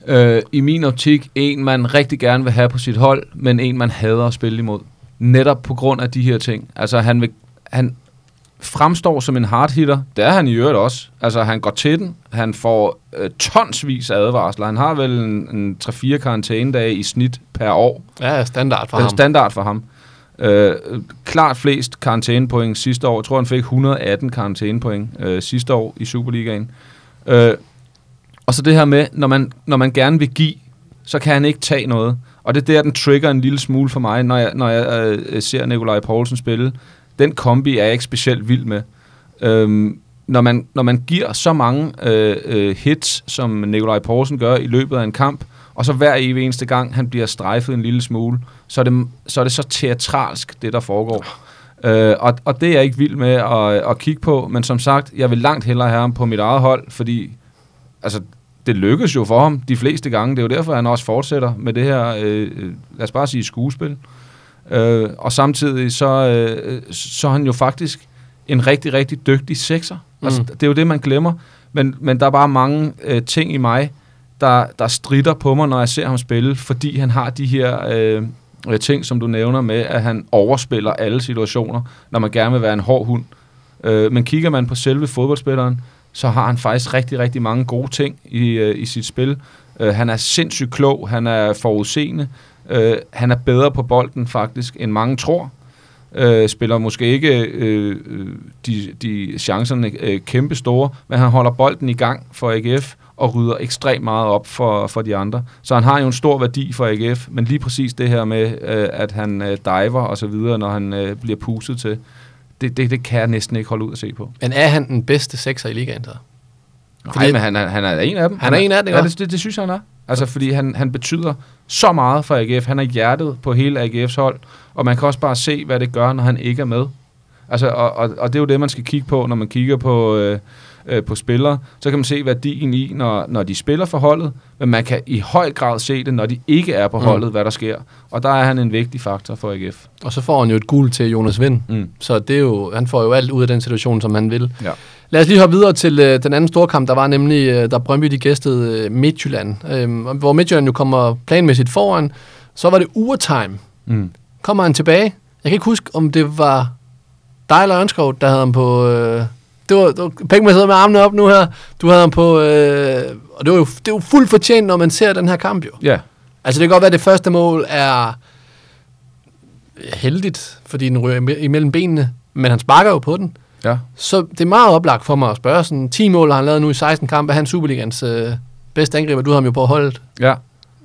Øh, I min optik, en man rigtig gerne vil have på sit hold, men en man hader at spille imod. Netop på grund af de her ting. Altså han, vil, han fremstår som en hardhitter. Det er han i øvrigt også. Altså han går til den. Han får øh, tonsvis af advarsler. Han har vel en, en 3-4 karantænedage i snit per år. Ja, standard for ham. Standard for ham. Øh, klart flest karantænepoint sidste år. Jeg tror, han fik 118 karantænepoint øh, sidste år i Superligaen. Øh, og så det her med, når man, når man gerne vil give, så kan han ikke tage noget. Og det er der, den trigger en lille smule for mig, når jeg, når jeg øh, ser Nikolaj Poulsen spille. Den kombi er jeg ikke specielt vild med. Øhm, når, man, når man giver så mange øh, øh, hits, som Nikolaj Poulsen gør i løbet af en kamp, og så hver evig eneste gang, han bliver strejfet en lille smule, så er det så, er det så teatralsk, det der foregår. Øh, og, og det er jeg ikke vild med at, at kigge på, men som sagt, jeg vil langt hellere have ham på mit eget hold, fordi altså, det lykkes jo for ham de fleste gange. Det er jo derfor, han også fortsætter med det her, øh, øh, lad os bare sige, skuespil. Øh, og samtidig så, øh, så er han jo faktisk en rigtig, rigtig dygtig sekser. Mm. Altså, det er jo det, man glemmer. Men, men der er bare mange øh, ting i mig, der, der strider på mig, når jeg ser ham spille, fordi han har de her øh, øh, ting, som du nævner med, at han overspiller alle situationer, når man gerne vil være en hård hund. Øh, men kigger man på selve fodboldspilleren, så har han faktisk rigtig, rigtig mange gode ting i, øh, i sit spil. Øh, han er sindssygt klog, han er forudseende, øh, han er bedre på bolden faktisk, end mange tror. Øh, spiller måske ikke øh, øh de, de chancerne øh, kæmpe store, men han holder bolden i gang for AGF og rydder ekstremt meget op for, for de andre. Så han har jo en stor værdi for AGF, men lige præcis det her med, øh, at han øh, diver og så videre, når han øh, bliver pustet til, det, det, det kan jeg næsten ikke holde ud at se på. Men er han den bedste sekser i ligaen så? Nej, men han er, han er en af dem. Han er en af dem, Ja, det, det, det synes jeg, han er. Altså, fordi han, han betyder så meget for AGF. Han er hjertet på hele AGF's hold, og man kan også bare se, hvad det gør, når han ikke er med. Altså, og, og, og det er jo det, man skal kigge på, når man kigger på, øh, øh, på spillere. Så kan man se værdien i, når, når de spiller for holdet, men man kan i høj grad se det, når de ikke er på Mm. holdet, hvad der sker. Og der er han en vigtig faktor for AGF. Og så får han jo et guld til Jonas Vind. Mm. Så det er jo, han får jo alt ud af den situation, som han vil. Ja. Lad os lige hoppe videre til øh, den anden storkamp, der var nemlig, øh, da Brøndby de gæstede øh, Midtjylland. Øh, hvor Midtjylland jo kommer planmæssigt foran. Så var det uretime. Mm. Kommer han tilbage? Jeg kan ikke huske, om det var dig eller Ørnskov, der havde ham på... Øh, det var, det var Penge, sidder med armene op nu her. Du havde ham på... Øh, og det var jo det er jo fuldt fortjent, når man ser den her kamp jo. Ja, Altså det kan godt være, at det første mål er heldigt, fordi den ryger ime- imellem benene, men han sparker jo på den. ja. Så det er meget oplagt for mig at spørge. Sådan 10 mål har han lavet nu i 16 kampe. Er han Superligans øh, bedste angriber? Du har ham jo på holdet. Ja,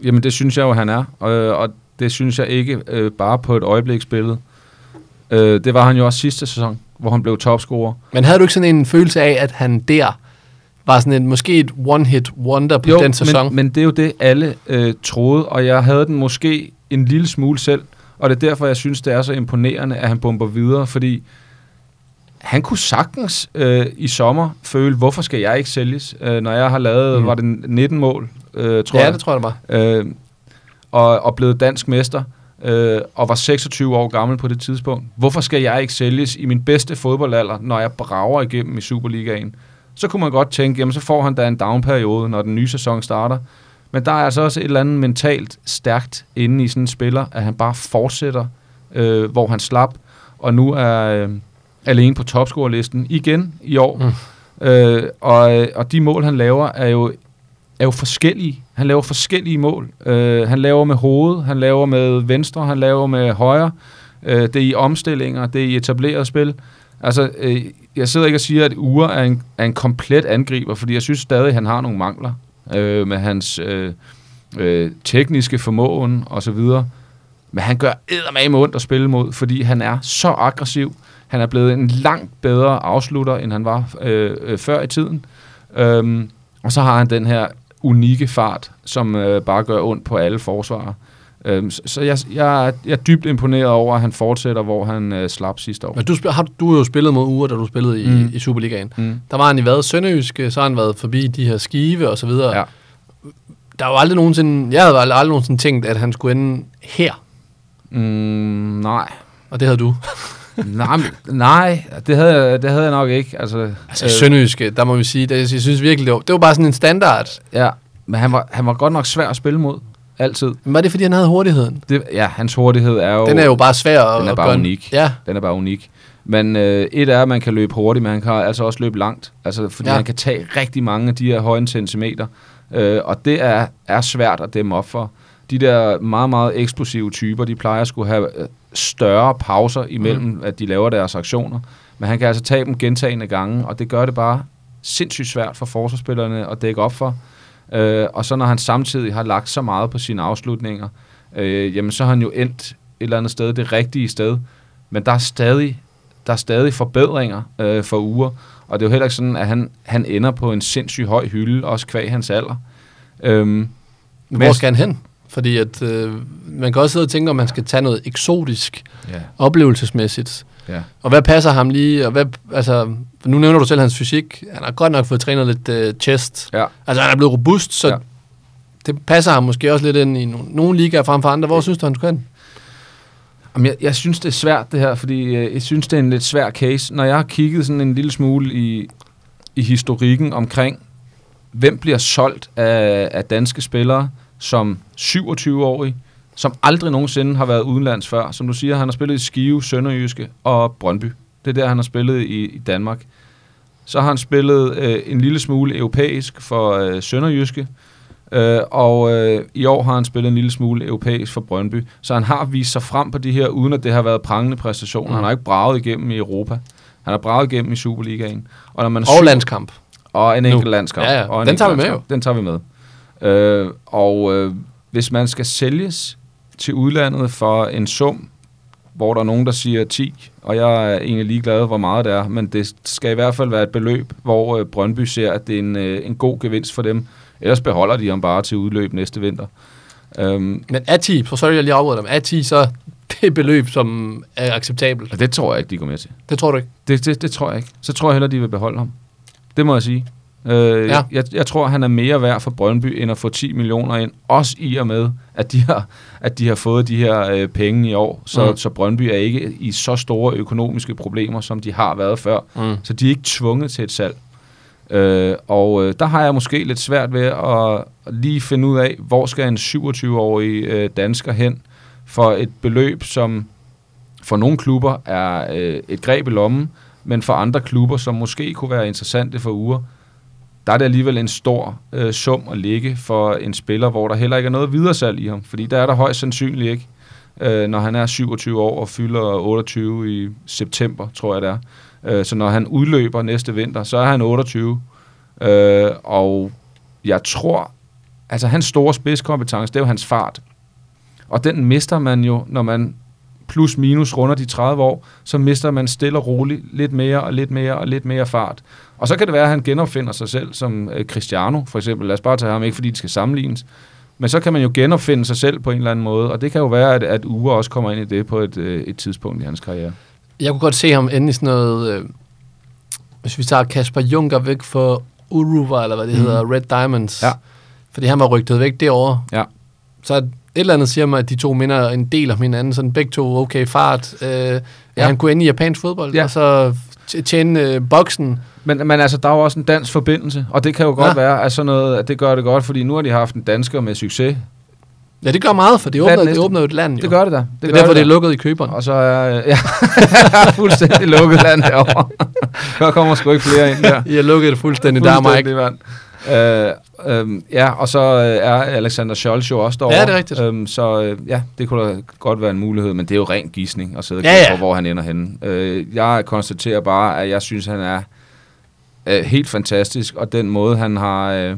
jamen det synes jeg jo, han er. Og, og det synes jeg ikke øh, bare på et øjebliksbillede. Øh, det var han jo også sidste sæson, hvor han blev topscorer. Men havde du ikke sådan en følelse af, at han der var sådan en, måske et one-hit wonder på den sæson? Men, men det er jo det, alle øh, troede, og jeg havde den måske en lille smule selv. Og det er derfor, jeg synes, det er så imponerende, at han bomber videre, fordi han kunne sagtens øh, i sommer føle, hvorfor skal jeg ikke sælges, øh, når jeg har lavet, Mm. var det 19 mål, øh, tror ja, jeg. det tror jeg, det var. øh, og, og blevet dansk mester, øh, og var 26 år gammel på det tidspunkt. Hvorfor skal jeg ikke sælges i min bedste fodboldalder, når jeg brager igennem i Superligaen? Så kunne man godt tænke, jamen så får han da en downperiode, når den nye sæson starter. Men der er altså også et eller andet mentalt stærkt inde i sådan en spiller, at han bare fortsætter, øh, hvor han slap, og nu er øh, alene på topscorerlisten igen i år. Mm. Øh, og, og de mål, han laver, er jo er jo forskellige. Han laver forskellige mål. Øh, han laver med hovedet, han laver med venstre, han laver med højre. Øh, det er i omstillinger, det er i etableret spil. Altså, øh, jeg sidder ikke og siger, at Ure er en, er en komplet angriber, fordi jeg synes stadig, at han har nogle mangler øh, med hans øh, øh, tekniske formåen og så videre. Men han gør eddermame ondt at spille mod, fordi han er så aggressiv. Han er blevet en langt bedre afslutter, end han var øh, øh, før i tiden. Øhm, og så har han den her unikke fart, som øh, bare gør ondt på alle forsvarer. Øhm, så så jeg, jeg, jeg er dybt imponeret over, at han fortsætter, hvor han øh, slap sidste år. Men du, har, du har jo spillet mod Ure, da du spillede i, mm. I Superligaen. Mm. Der var han i hvad? Sønderjysk, så har han været forbi de her skive og så videre. Ja. Der var aldrig nogensinde, jeg havde aldrig, aldrig nogensinde tænkt, at han skulle ende her. Mm, nej. Og det havde du. nej, nej, det havde, jeg, det havde jeg nok ikke. Altså, Altså øh, Sønderjysk, der må vi sige, det, jeg synes virkelig, det var, det var bare sådan en standard. ja, Men han var, han var godt nok svær at spille mod. Altid. Men var det, fordi han havde hurtigheden? Det, ja, hans hurtighed er jo... Den er jo bare svær at Den er bare unik. Ja, Den er bare unik. Men øh, et er, at man kan løbe hurtigt, men han kan altså også løbe langt. Altså, fordi Ja. ja. han kan tage rigtig mange af de her høje centimeter. Øh, og det er, er svært at dæmme op for. De der meget, meget eksplosive typer, de plejer at skulle have øh, større pauser imellem, mm. at de laver deres aktioner. Men han kan altså tage dem gentagende gange, og det gør det bare sindssygt svært for forsvarsspillerne at dække op for. Øh, og så når han samtidig har lagt så meget på sine afslutninger, øh, jamen så har han jo endt et eller andet sted, det rigtige sted. Men der er stadig, der er stadig forbedringer øh, for uger, og det er jo heller ikke sådan, at han, han ender på en sindssygt høj hylde, også kvæg hans alder. Øhm, hvor skal han hen? Fordi at, øh, man kan også sidde og tænke, om man skal tage noget eksotisk, ja, oplevelsesmæssigt. ja. Og hvad passer ham lige? Og hvad, altså, nu nævner du selv hans fysik. Han har godt nok fået trænet lidt øh, chest. Ja. Altså, han er blevet robust, så ja. det passer ham måske også lidt ind i nogle, nogle ligaer frem for andre. Hvor synes du, han skulle hen? Jamen, jeg, jeg synes, det er svært det her, fordi øh, jeg synes, det er en lidt svær case. Når jeg har kigget sådan en lille smule i, i historikken omkring, hvem bliver solgt af, af danske spillere som 27-årige, som aldrig nogensinde har været udenlands før. Som du siger, han har spillet i Skive, Sønderjyske og Brøndby. Det er der, han har spillet i, i Danmark. Så har han spillet øh, en lille smule europæisk for øh, Sønderjyske, øh, og øh, i år har han spillet en lille smule europæisk for Brøndby. Så han har vist sig frem på de her, uden at det har været prangende præstationer. Mm. Han har ikke braget igennem i Europa. Han har braget igennem i Superligaen. Og, når man Og syv- landskamp. og en Nu. enkelt landskamp. Ja, ja. Og en Den enkelt tager vi med landskamp. Den tager vi med. Øh, og øh, hvis man skal sælges til udlandet for en sum, hvor der er nogen, der siger 10, og jeg er egentlig ligeglad, hvor meget det er, men det skal i hvert fald være et beløb, hvor øh, Brøndby ser, at det er en, øh, en god gevinst for dem. Ellers beholder de ham bare til udløb næste vinter. Øhm, Men er 10, så sorry, jeg lige afbryder dig, men er 10 så det beløb, som er acceptabelt? og det tror jeg ikke, de går med til. Det tror du ikke? Det, det, det tror jeg ikke. Så tror jeg hellere, de vil beholde ham. Det må jeg sige. Øh, Ja. jeg, jeg tror, han er mere værd for Brøndby, end at få 10 millioner ind. Også i og med, at de har, at de har fået de her øh, penge i år. Så, Mm. så Brøndby er ikke i så store økonomiske problemer, som de har været før. Mm. Så de er ikke tvunget til et salg. Øh, og øh, der har jeg måske lidt svært ved at, at lige finde ud af, hvor skal en 27-årig øh, dansker hen for et beløb, som for nogle klubber er øh, et greb i lommen, men for andre klubber, som måske kunne være interessante for uger, der er det alligevel en stor øh, sum at ligge for en spiller, hvor der heller ikke er noget videresalg i ham. Fordi der er der højst sandsynligt ikke, øh, når han er 27 år og fylder 28 i september, tror jeg det er. Øh, så når han udløber næste vinter, så er han 28. Øh, og jeg tror, altså hans store spidskompetence, det er jo hans fart. Og den mister man jo, når man plus minus runder de 30 år, så mister man stille og roligt lidt mere og lidt mere og lidt mere fart. Og så kan det være, at han genopfinder sig selv som øh, Cristiano, for eksempel. Lad os bare tage ham, ikke fordi de skal sammenlignes. Men så kan man jo genopfinde sig selv på en eller anden måde, og det kan jo være, at, at Uwe også kommer ind i det på et, øh, et tidspunkt i hans karriere. Jeg kunne godt se ham ende i sådan noget... Øh, hvis vi tager Kasper Junker væk for Uruva, eller hvad det Mhm. hedder, Red Diamonds. Ja. Fordi han var rygtet væk derovre. Ja. Så et eller andet siger mig, at de to minder en del om hinanden. Sådan begge to okay fart. Øh, ja. Han kunne ende i japansk fodbold, Ja. og så tjene øh, boksen. Men, men altså, der er jo også en dansk forbindelse, og det kan jo godt Ja. være, at sådan noget, at det gør det godt, fordi nu har de haft en dansker med succes. Ja, det gør meget, for det er åbner, det åbner jo et land. Jo. Det gør det da. det, Det er derfor, det er da. lukket i køberen. Og så er ja, fuldstændig lukket land derovre. Der kommer sgu ikke flere ind der. I har lukket det fuldstændig. Der er mig ikke. Fuldstændig vand. Øh, øh, ja, og så øh, er Alexander Scholz jo også derovre. Ja, det er rigtigt. Øhm, så øh, ja, det kunne da godt være en mulighed, men det er jo ren gissning at sidde og Ja, ja. på, hvor han ender henne. Øh, jeg konstaterer bare, at jeg synes, han er øh, helt fantastisk, og den måde, han har... Øh,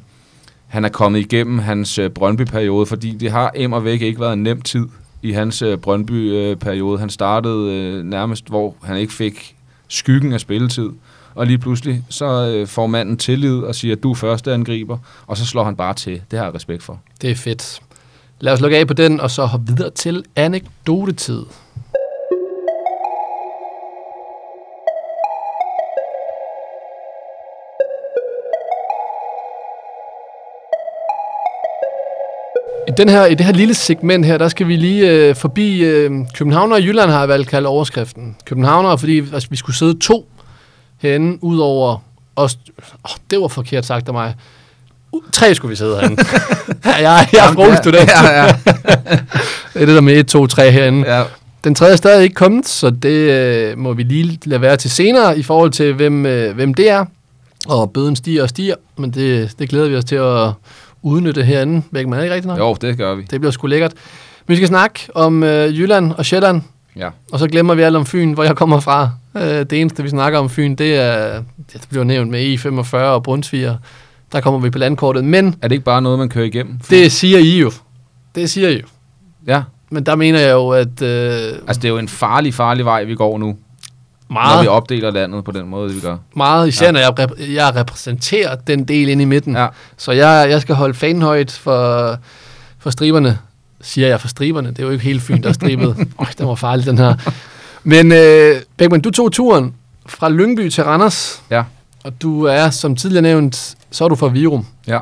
han er kommet igennem hans øh, Brøndby-periode, fordi det har em og væk ikke været en nem tid i hans øh, Brøndby-periode. Han startede øh, nærmest, hvor han ikke fik skyggen af spilletid. Og lige pludselig, så øh, får manden tillid og siger, du er første angriber, og så slår han bare til. Det har jeg respekt for. Det er fedt. Lad os lukke af på den, og så hoppe videre til anekdotetid. I, den her, I det her lille segment her, der skal vi lige øh, forbi øh, Københavner og Jylland, har jeg valgt kaldt overskriften. Københavner, fordi altså, vi skulle sidde to herinde, ud over os. Oh, det var forkert sagt af mig. Uh, tre skulle vi sidde herinde. ja, jeg, jeg er sprogstudent. Ja, ja, Det er det der med 1, 2, 3 herinde. ja. Den tredje er stadig ikke kommet, så det øh, må vi lige lade være til senere i forhold til, hvem, øh, hvem det er. Og bøden stiger og stiger, men det, det glæder vi os til at udnytte herinde. Væk man ikke rigtigt nok? Jo, det gør vi. Det bliver sgu lækkert. Men vi skal snakke om øh, Jylland og Sjælland, Ja. og så glemmer vi alt om Fyn, hvor jeg kommer fra. Øh, det eneste, vi snakker om Fyn, det er, det bliver nævnt med E45 og Brunsviger. Der kommer vi på landkortet. Men Er det ikke bare noget, man kører igennem? det siger I jo. Det siger I jo. Ja. Men der mener jeg jo, at øh, Altså, det er jo en farlig, farlig vej, vi går nu, når meget, vi opdeler landet på den måde, vi gør. meget især, Ja. når jeg, rep- jeg repræsenterer den del inde i midten. Ja. Så jeg, jeg skal holde fanhøjt for, for striberne. Siger jeg for striberne? Det er jo ikke helt Fyn, der er stribet. Øj, den var farlig, den her. Men øh, Beckmann, du tog turen fra Lyngby til Randers. Ja. Og du er, som tidligere nævnt, så er du fra Virum. Ja.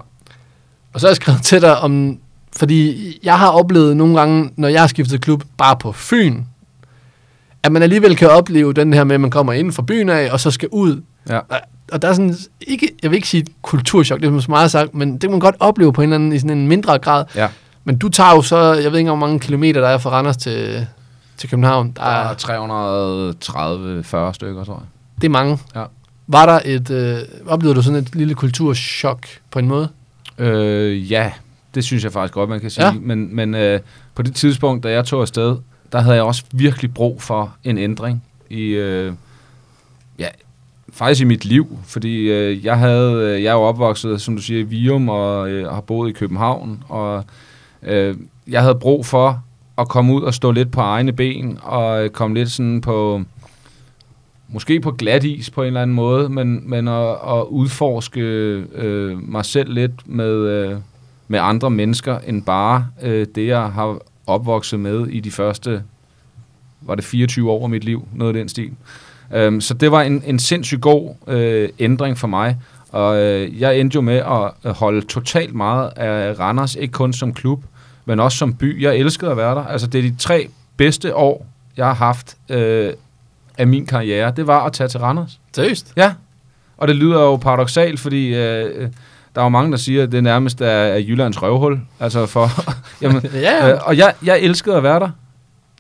Og så har jeg skrevet til dig om... Fordi jeg har oplevet nogle gange, når jeg har skiftet klub, bare på Fyn, at man alligevel kan opleve den her med, at man kommer ind fra byen af, og så skal ud. Ja. Og- Og der er sådan, ikke, jeg vil ikke sige et kulturschok, det er så meget sagt, men det kan man godt opleve på en eller anden, i sådan en mindre grad. Ja. Men du tager jo så, jeg ved ikke, hvor mange kilometer der er fra Randers til, til København. Der Der er, er 330-40 stykker, tror jeg. det er mange. Ja. Var der et, øh, oplevede du sådan et lille kulturschok på en måde? Øh, ja, det synes jeg faktisk godt, man kan sige. Ja. Men, men øh, på det tidspunkt, da jeg tog afsted, der havde jeg også virkelig brug for en ændring i, øh, ja, faktisk i mit liv. Fordi øh, jeg havde, øh, jeg er jo opvokset, som du siger, i Vium og øh, har boet i København. Og øh, jeg havde brug for at komme ud og stå lidt på egne ben og øh, komme lidt sådan på måske på glat is på en eller anden måde, men, men at, at udforske øh, mig selv lidt med, øh, med andre mennesker, end bare øh, det, jeg har opvokset med i de første, var det 24 år af mit liv, noget af den stil. Øhm, så det var en, en sindssygt god øh, ændring for mig, og øh, jeg endte jo med at holde totalt meget af Randers, ikke kun som klub, men også som by. Jeg elskede at være der. Altså, det er de tre bedste år, jeg har haft øh, af min karriere, det var at tage til Randers. Seriøst? Ja, og det lyder jo paradoxalt, fordi øh, der er jo mange, der siger, at det nærmest er, er Jyllands røvhul. Altså for, jamen, Ja. øh, og jeg, jeg elskede at være der.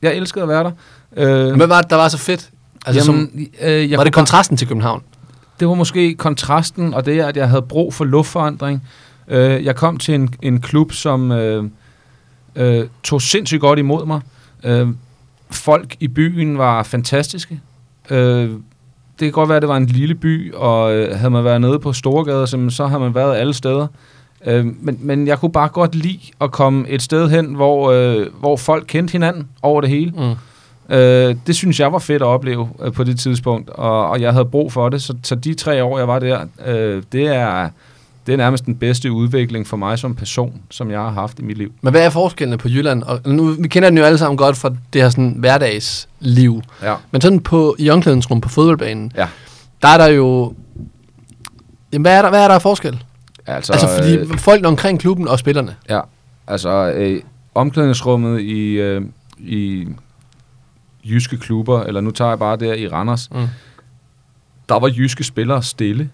Jeg elskede at være der. Øh, Hvad var det, der var så fedt? Altså, jamen, som, øh, jeg var det kontrasten til København? det var måske kontrasten, og det er, at jeg havde brug for luftforandring. Øh, jeg kom til en, en klub, som øh, øh, tog sindssygt godt imod mig. Øh, folk i byen var fantastiske. Øh, det kan godt være, at det var en lille by, og øh, havde man været nede på Storgade, så, har man været alle steder. Øh, men, men jeg kunne bare godt lide at komme et sted hen, hvor, øh, hvor folk kendte hinanden over det hele. Mm. Øh, det synes jeg var fedt at opleve øh, på det tidspunkt, og, og jeg havde brug for det. Så, så de tre år, jeg var der, øh, det, er, det er nærmest den bedste udvikling for mig som person, som jeg har haft i mit liv. Men hvad er forskellene på Jylland? Og nu, vi kender den jo alle sammen godt fra det her sådan hverdagsliv. Ja. Men sådan på, i omklædningsrum på fodboldbanen, Ja. der er der jo... Jamen, hvad er der, hvad er der af forskel? Altså, Altså, fordi øh, folk omkring klubben og spillerne. ja, altså øh, omklædningsrummet i, øh, i jyske klubber, eller nu tager jeg bare der i Randers, Mm. der var jyske spillere stille,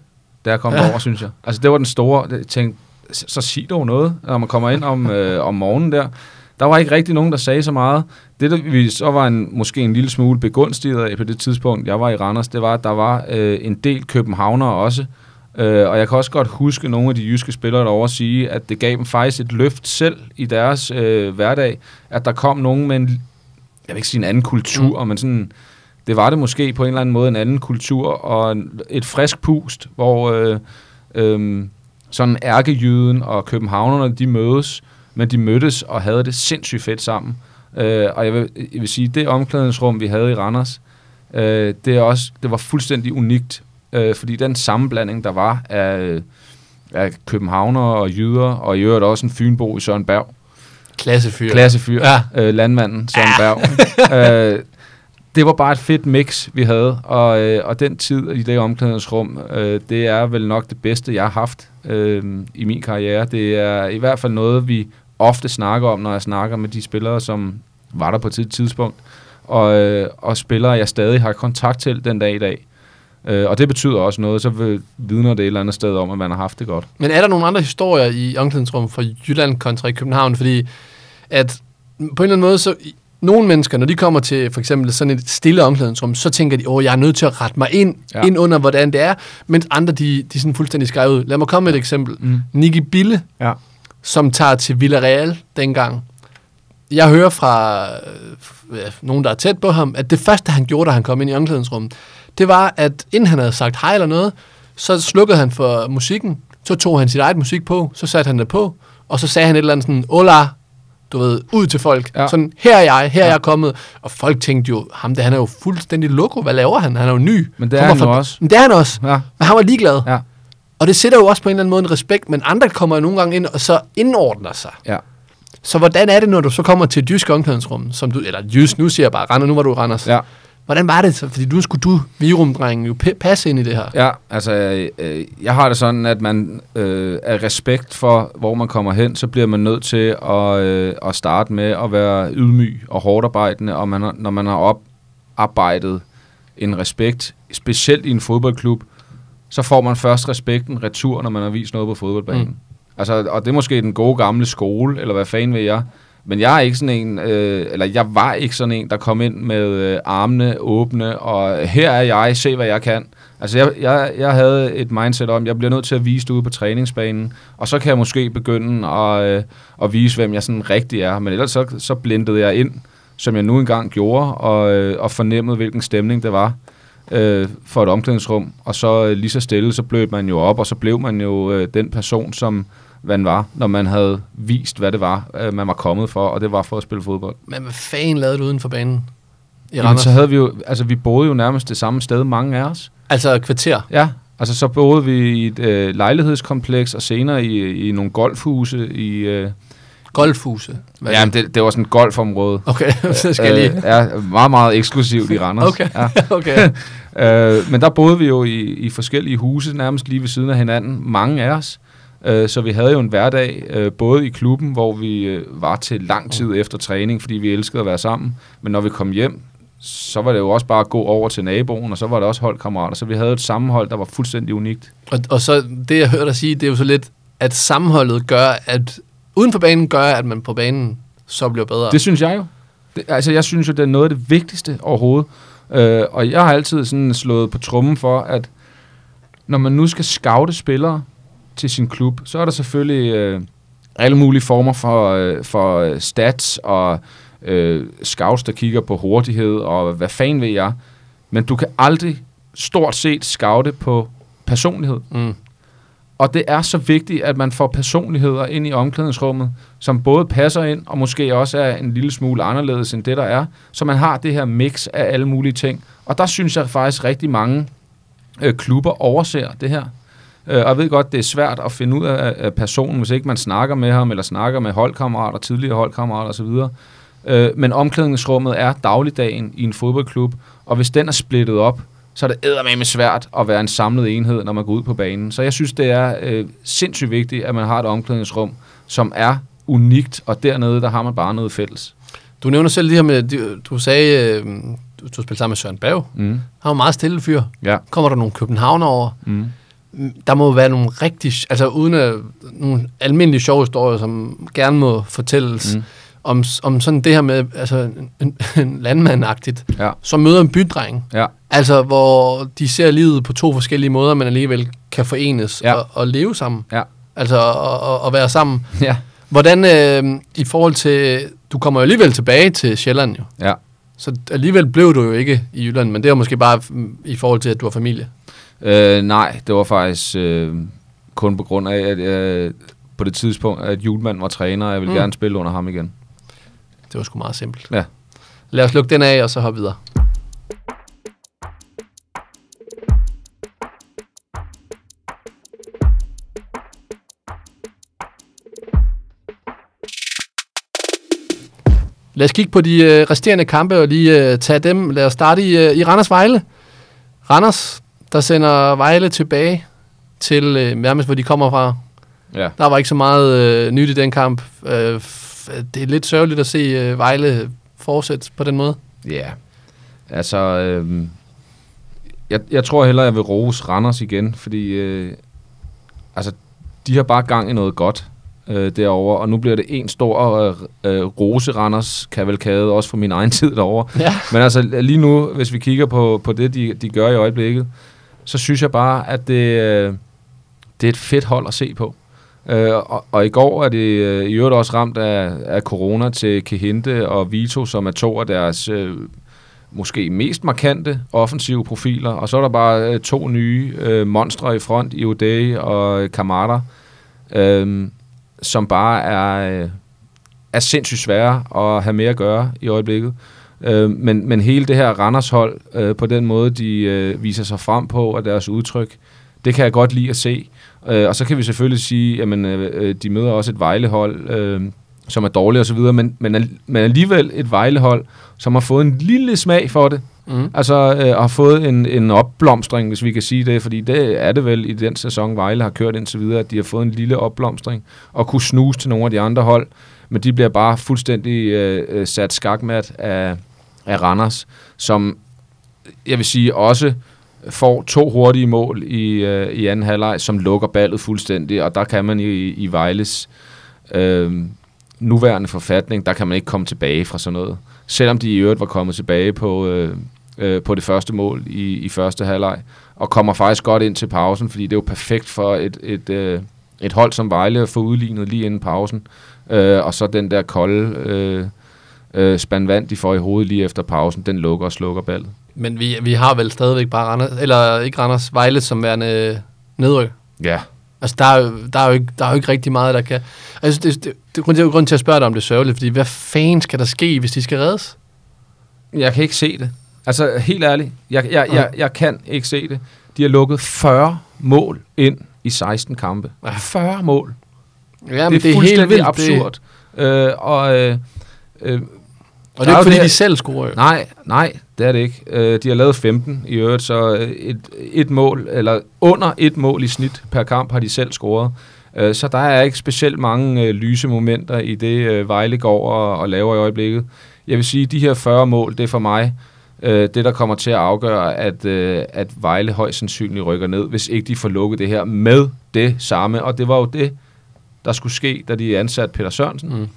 da jeg kom Ja. over, synes jeg. Altså, det var den store... Jeg tænkte, så, så sig dog noget, når man kommer ind om, øh, om morgenen der. Der var ikke rigtig nogen, der sagde så meget. Det, der vi så var en, måske en lille smule begunstiget af på det tidspunkt, jeg var i Randers, det var, at der var øh, en del københavnere også. Øh, og jeg kan også godt huske nogle af de jyske spillere derovre sige, at det gav dem faktisk et løft selv i deres øh, hverdag, at der kom nogen med en, jeg vil ikke sige en anden kultur, mm. men sådan, det var det måske på en eller anden måde en anden kultur, og en- et frisk pust, hvor øh, øh, sådan ærkejyden og københavnerne, de mødes, men de mødtes og havde det sindssygt fedt sammen. Øh, og jeg vil, jeg vil sige, det omklædningsrum, vi havde i Randers, øh, det, er også, det var fuldstændig unikt, øh, fordi den sammenblanding, der var af, af københavnere og jyder, og i øvrigt også en fynbo i Søren Berg, Klassefyr. klassefyr, Ja. ja. øh, landmanden Søren Berg. øh, det var bare et fedt mix, vi havde, og, øh, og den tid i det omklædningsrum, øh, det er vel nok det bedste, jeg har haft øh, i min karriere. Det er i hvert fald noget, vi ofte snakker om, når jeg snakker med de spillere, som var der på et tidspunkt, og, øh, og spillere, jeg stadig har kontakt til den dag i dag. Øh, og det betyder også noget, så vidner det et eller andet sted om, at man har haft det godt. Men er der nogle andre historier i omklædningsrummet fra Jylland kontra i København? Fordi at på en eller anden måde, så nogle mennesker, når de kommer til for eksempel sådan et stille omklædningsrum, så tænker de, åh, jeg er nødt til at rette mig ind, Ja. ind under, hvordan det er. Mens andre, de, de sådan fuldstændig skrevet ud. Lad mig komme med et eksempel. Mm. Nicky Bille, Ja. som tager til Villarreal dengang. Jeg hører fra øh, nogen, der er tæt på ham, at det første, han gjorde, da han kom ind i omklædningsrummet, det var, at inden han havde sagt hej eller noget, så slukkede han for musikken, så tog han sit eget musik på, så satte han det på, og så sagde han et eller andet sådan, hola, du ved, ud til folk. Ja. Sådan, her er jeg, her er Ja. jeg kommet. Og folk tænkte jo, ham der, han er jo fuldstændig loco. Hvad laver han? Han er jo ny. Men det er han jo også. Men det er han også. Ja. Men han var ligeglad. Ja. Og det sætter jo også på en eller anden måde en respekt, men andre kommer jo nogle gange ind og så indordner sig. Ja. Så hvordan er det, når du så kommer til jysk omklædningsrum, som du, eller jysk, nu siger jeg bare Randers, nu var du Randers. Ja. Hvordan var det så? Fordi du skulle du, virumdrengen, jo passe ind i det her. Ja, altså, øh, jeg har det sådan, at man øh, af respekt for, hvor man kommer hen, så bliver man nødt til at, øh, at starte med at være ydmyg og hårdt arbejdende, og man, har- når man har oparbejdet en respekt, specielt i en fodboldklub, så får man først respekten retur, når man har vist noget på fodboldbanen. Mm. Altså, og det er måske den gode gamle skole, eller hvad fanden ved jeg. Men jeg er ikke sådan en, øh, eller jeg var ikke sådan en, der kom ind med øh, armene åbne, og her er jeg, se hvad jeg kan. Altså, jeg, jeg, jeg havde et mindset om, jeg bliver nødt til at vise det ude på træningsbanen, og så kan jeg måske begynde at, øh, at vise, hvem jeg sådan rigtig er. Men ellers så, så blindede jeg ind, som jeg nu engang gjorde, og, øh, og fornemmede, hvilken stemning det var øh, for et omklædningsrum. Og så øh, lige så stille, så blev man jo op, og så blev man jo øh, den person, som man var, når man havde vist, hvad det var, øh, man var kommet for, og det var for at spille fodbold. Men hvad fanden lavede du uden for banen? I Jamen, så havde vi jo, altså vi boede jo nærmest det samme sted, mange af os. Altså kvarter. Ja, altså så boede vi i et øh, lejlighedskompleks, og senere i, i nogle golfhuse i... Øh, Golfhuse. Hvad jamen, det, det var sådan et golfområde. Okay, så skal jeg lige. Øh, ja, meget, meget eksklusivt i Randers. Okay. Ja. okay. Øh, men der boede vi jo i, i forskellige huse, nærmest lige ved siden af hinanden, mange af os. Øh, så vi havde jo en hverdag, øh, både i klubben, hvor vi øh, var til lang tid efter træning, fordi vi elskede at være sammen. Men når vi kom hjem, så var det jo også bare at gå over til naboen, og så var det også holdkammerater. Så vi havde et sammenhold, der var fuldstændig unikt. Og, og så det, jeg hørte dig sige, det er jo så lidt, at sammenholdet gør, at uden for banen gør, at man på banen så bliver bedre. Det synes jeg jo. Det, altså, jeg synes jo, det er noget af det vigtigste overhovedet. Øh, og jeg har altid sådan slået på trummen for, at når man nu skal scoute spillere til sin klub, så er der selvfølgelig øh, alle mulige former for, øh, for øh, stats og øh, scouts, der kigger på hurtighed og hvad fanden ved jeg. Men du kan aldrig stort set scoute på personlighed. Mm. Og det er så vigtigt, at man får personligheder ind i omklædningsrummet, som både passer ind, og måske også er en lille smule anderledes end det, der er. Så man har det her mix af alle mulige ting. Og der synes jeg faktisk rigtig mange øh, klubber overser det her. Øh, og jeg ved godt, det er svært at finde ud af, af personen, hvis ikke man snakker med ham, eller snakker med holdkammerater, tidligere holdkammerater osv. Øh, men omklædningsrummet er dagligdagen i en fodboldklub, og hvis den er splittet op, så er det eddermame svært at være en samlet enhed, når man går ud på banen. Så jeg synes, det er øh, sindssygt vigtigt, at man har et omklædningsrum, som er unikt, og dernede, der har man bare noget fælles. Du nævner selv det her med, du, sagde, øh, du, du spillede sammen med Søren Bav. Mm. Han var meget stille fyr. Ja. Kommer der nogle københavner over? Mm. Der må være nogle rigtig, altså uden at, nogle almindelige sjove historier, som gerne må fortælles, Mm. om, om sådan det her med, altså en, en landmandagtigt, Ja. som møder en bydreng. Ja. Altså, hvor de ser livet på to forskellige måder, men alligevel kan forenes Ja. og, og leve sammen. Ja. Altså, og, og, og være sammen. Ja. Hvordan, øh, i forhold til, du kommer jo alligevel tilbage til Sjælland jo. Ja. Så alligevel blev du jo ikke i Jylland, men det er måske bare mm, i forhold til, at du har familie. Øh, nej, det var faktisk øh, kun på grund af, at øh, på det tidspunkt, at Julemand var træner, og jeg ville Mm. gerne spille under ham igen. Det var sgu meget simpelt. Ja. Lad os lukke den af, og så hoppe videre. Lad os kigge på de øh, resterende kampe og lige øh, tage dem. Lad os starte i, øh, i Randers Vejle. Randers, der sender Vejle tilbage til øh, nærmest, hvor de kommer fra. Ja. Der var ikke så meget øh, nyt i den kamp. Øh, det er lidt sørgeligt at se øh, Vejle fortsætte på den måde. Ja. Altså, øh, jeg, jeg tror hellere, jeg vil rose Randers igen, fordi øh, altså, de har bare gang i noget godt øh, derovre, og nu bliver det en stor øh, øh, rose Randers kavalkade, også fra min egen tid derovre. Ja. Men altså lige nu, hvis vi kigger på, på det, de, de gør i øjeblikket, så synes jeg bare, at det, øh, det er et fedt hold at se på. Øh, og, og i går er det øh, i øvrigt også ramt af, af corona til Kehinde og Vito, som er to af deres øh, måske mest markante offensive profiler. Og så er der bare øh, to nye øh, monstre i front, i O'Day og Kamada, øh, som bare er, øh, er sindssygt svære at have med at gøre i øjeblikket. Øh, men, men hele det her Randers-hold, øh, på den måde, de øh, viser sig frem på, og deres udtryk, det kan jeg godt lide at se. Øh, og så kan vi selvfølgelig sige, at øh, øh, de møder også et Vejlehold, øh, som er dårligt osv., men, men, men alligevel et Vejlehold, som har fået en lille smag for det. Mm. Altså øh, har fået en, en opblomstring, hvis vi kan sige det, fordi det er det vel i den sæson, Vejle har kørt indtil videre, at de har fået en lille opblomstring og kunne snuse til nogle af de andre hold, men de bliver bare fuldstændig øh, øh, sat skakmat af, af Randers, som jeg vil sige også får to hurtige mål i, øh, i anden halvleg, som lukker ballet fuldstændig, og der kan man i, i Vejles øh, nuværende forfatning, der kan man ikke komme tilbage fra sådan noget. Selvom de i øvrigt var kommet tilbage på, øh, øh, på det første mål i, i første halvleg, og kommer faktisk godt ind til pausen, fordi det er jo perfekt for et, et, øh, et hold som Vejle at få udlignet lige inden pausen, øh, og så den der kolde øh, øh, spand vand, de får i hovedet lige efter pausen, den lukker og slukker ballet. Men vi, vi har vel stadigvæk bare Randers, eller ikke Randers, Vejle som værende nedryk. Ja. Altså, der er, jo, der, er jo ikke, der er jo ikke rigtig meget, der kan... Altså, det, det, det, det er jo grund til at spørge dig om det er sørgeligt, fordi hvad fanden skal der ske, hvis de skal reddes? Jeg kan ikke se det. Altså, helt ærligt, jeg, jeg, jeg, jeg kan ikke se det. De har lukket 40 mål ind i 16 kampe. 40 mål. Ja, det er, det er fuldstændig vildt, absurd. Det... Øh, og øh, øh, og det er ikke fordi, de selv scorer. Nej, nej, det er det ikke. Øh, de har lavet 15 i øvrigt, så øh, et, et mål, eller under et mål i snit per kamp har de selv scoret. Øh, så der er ikke specielt mange øh, lyse momenter i det, øh, Vejle går og, og laver i øjeblikket. Jeg vil sige, at de her 40 mål, det er for mig øh, det, der kommer til at afgøre, at, øh, at Vejle højst sandsynligt rykker ned, hvis ikke de får lukket det her med det samme. Og det var jo det, der skulle ske, da de ansatte Peter Sørensen. Mm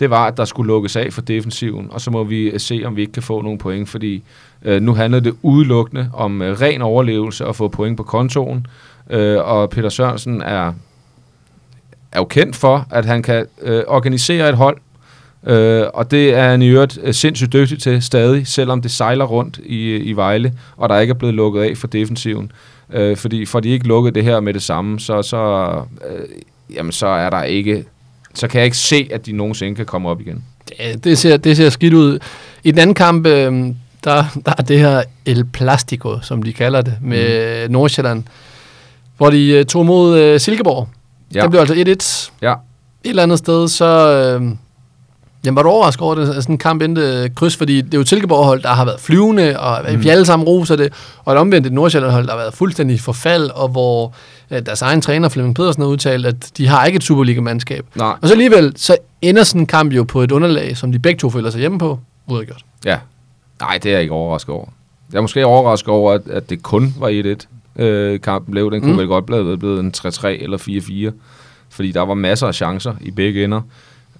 det var, at der skulle lukkes af for defensiven, og så må vi øh, se, om vi ikke kan få nogle point, fordi øh, nu handlede det udelukkende om øh, ren overlevelse og få point på kontoen, øh, og Peter Sørensen er, er jo kendt for, at han kan øh, organisere et hold, øh, og det er han i øvrigt øh, sindssygt dygtig til stadig, selvom det sejler rundt i, i Vejle, og der ikke er blevet lukket af for defensiven. Øh, fordi får de ikke lukket det her med det samme, så, så, øh, jamen, så er der ikke så kan jeg ikke se, at de nogensinde kan komme op igen. Det, det, ser, det ser skidt ud. I den anden kamp, øh, der, der er det her El Plastico, som de kalder det, med mm. Nordsjælland, hvor de øh, tog mod øh, Silkeborg. Ja. Det blev altså 1-1. Ja. Et eller andet sted, så... Øh, Jamen, var du overrasket over, at sådan en kamp endte kryds? Fordi det er jo Silkeborg-hold, der har været flyvende, og mm. vi alle sammen roser det. Og et omvendt et Nordsjælland-hold, der har været fuldstændig forfald, og hvor øh, deres egen træner, Flemming Pedersen, har udtalt, at de har ikke et Superliga-mandskab. Nej. Og så alligevel, så ender sådan en kamp jo på et underlag, som de begge to føler sig hjemme på. Udadgjort. Ja. Nej, det er jeg ikke overrasket over. Jeg er måske overrasket over, at, at det kun var 1-1. Øh, kampen blev. Den kunne mm. vel godt blive blevet en 3-3 eller 4-4. Fordi der var masser af chancer i begge ender.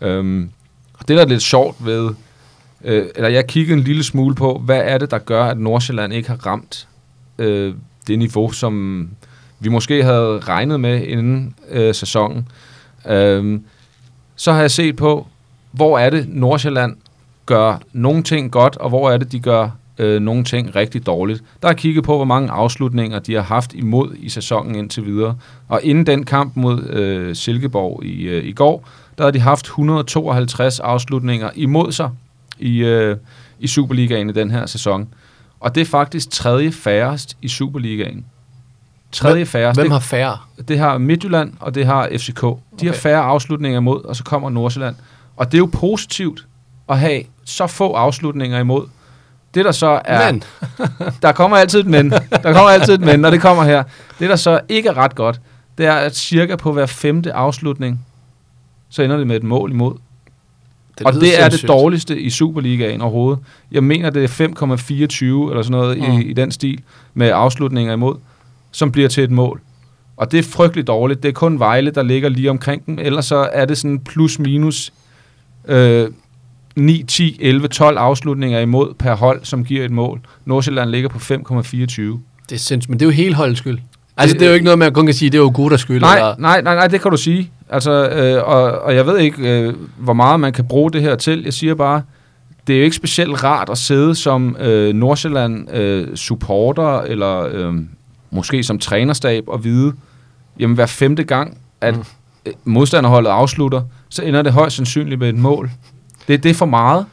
Øhm, og det, der er lidt sjovt ved, øh, eller jeg kiggede en lille smule på, hvad er det, der gør, at Nordsjælland ikke har ramt øh, det niveau, som vi måske havde regnet med inden øh, sæsonen. Øh, så har jeg set på, hvor er det Nordsjælland gør nogle ting godt, og hvor er det, de gør øh, nogle ting rigtig dårligt. Der har jeg kigget på, hvor mange afslutninger de har haft imod i sæsonen indtil videre. Og inden den kamp mod øh, Silkeborg i, øh, i går, der har de haft 152 afslutninger imod sig i, øh, i Superligaen i den her sæson. Og det er faktisk tredje færrest i Superligaen. Tredje færrest. Hvem har færre? Det, det har Midtjylland, og det har FCK. De okay. har færre afslutninger imod, og så kommer Nordsjælland. Og det er jo positivt at have så få afslutninger imod. Det der så er... Men. der kommer altid et men. Der kommer altid et men, når det kommer her. Det der så ikke er ret godt, det er, at cirka på hver femte afslutning, så ender det med et mål imod. Det og det er sindssygt. det dårligste i Superligaen overhovedet. Jeg mener, det er 5,24 eller sådan noget mm. i, i den stil med afslutninger imod, som bliver til et mål. Og det er frygteligt dårligt. Det er kun Vejle, der ligger lige omkring dem. Ellers så er det sådan plus minus øh, 9, 10, 11, 12 afslutninger imod per hold, som giver et mål. Nordsjælland ligger på 5,24. Det er sindssygt, men det er jo hele holdets skyld. Altså, det, det er jo ikke noget, man kun kan sige, det er jo Gudas skyld. Nej, eller? nej, nej, nej, det kan du sige. Altså, øh, og, og jeg ved ikke, øh, hvor meget man kan bruge det her til. Jeg siger bare, det er jo ikke specielt rart at sidde som øh, Nordsjælland øh, supporter, eller øh, måske som trænerstab, og vide, jamen hver femte gang, at mm. modstanderholdet afslutter, så ender det højst sandsynligt med et mål. Det, det er for meget.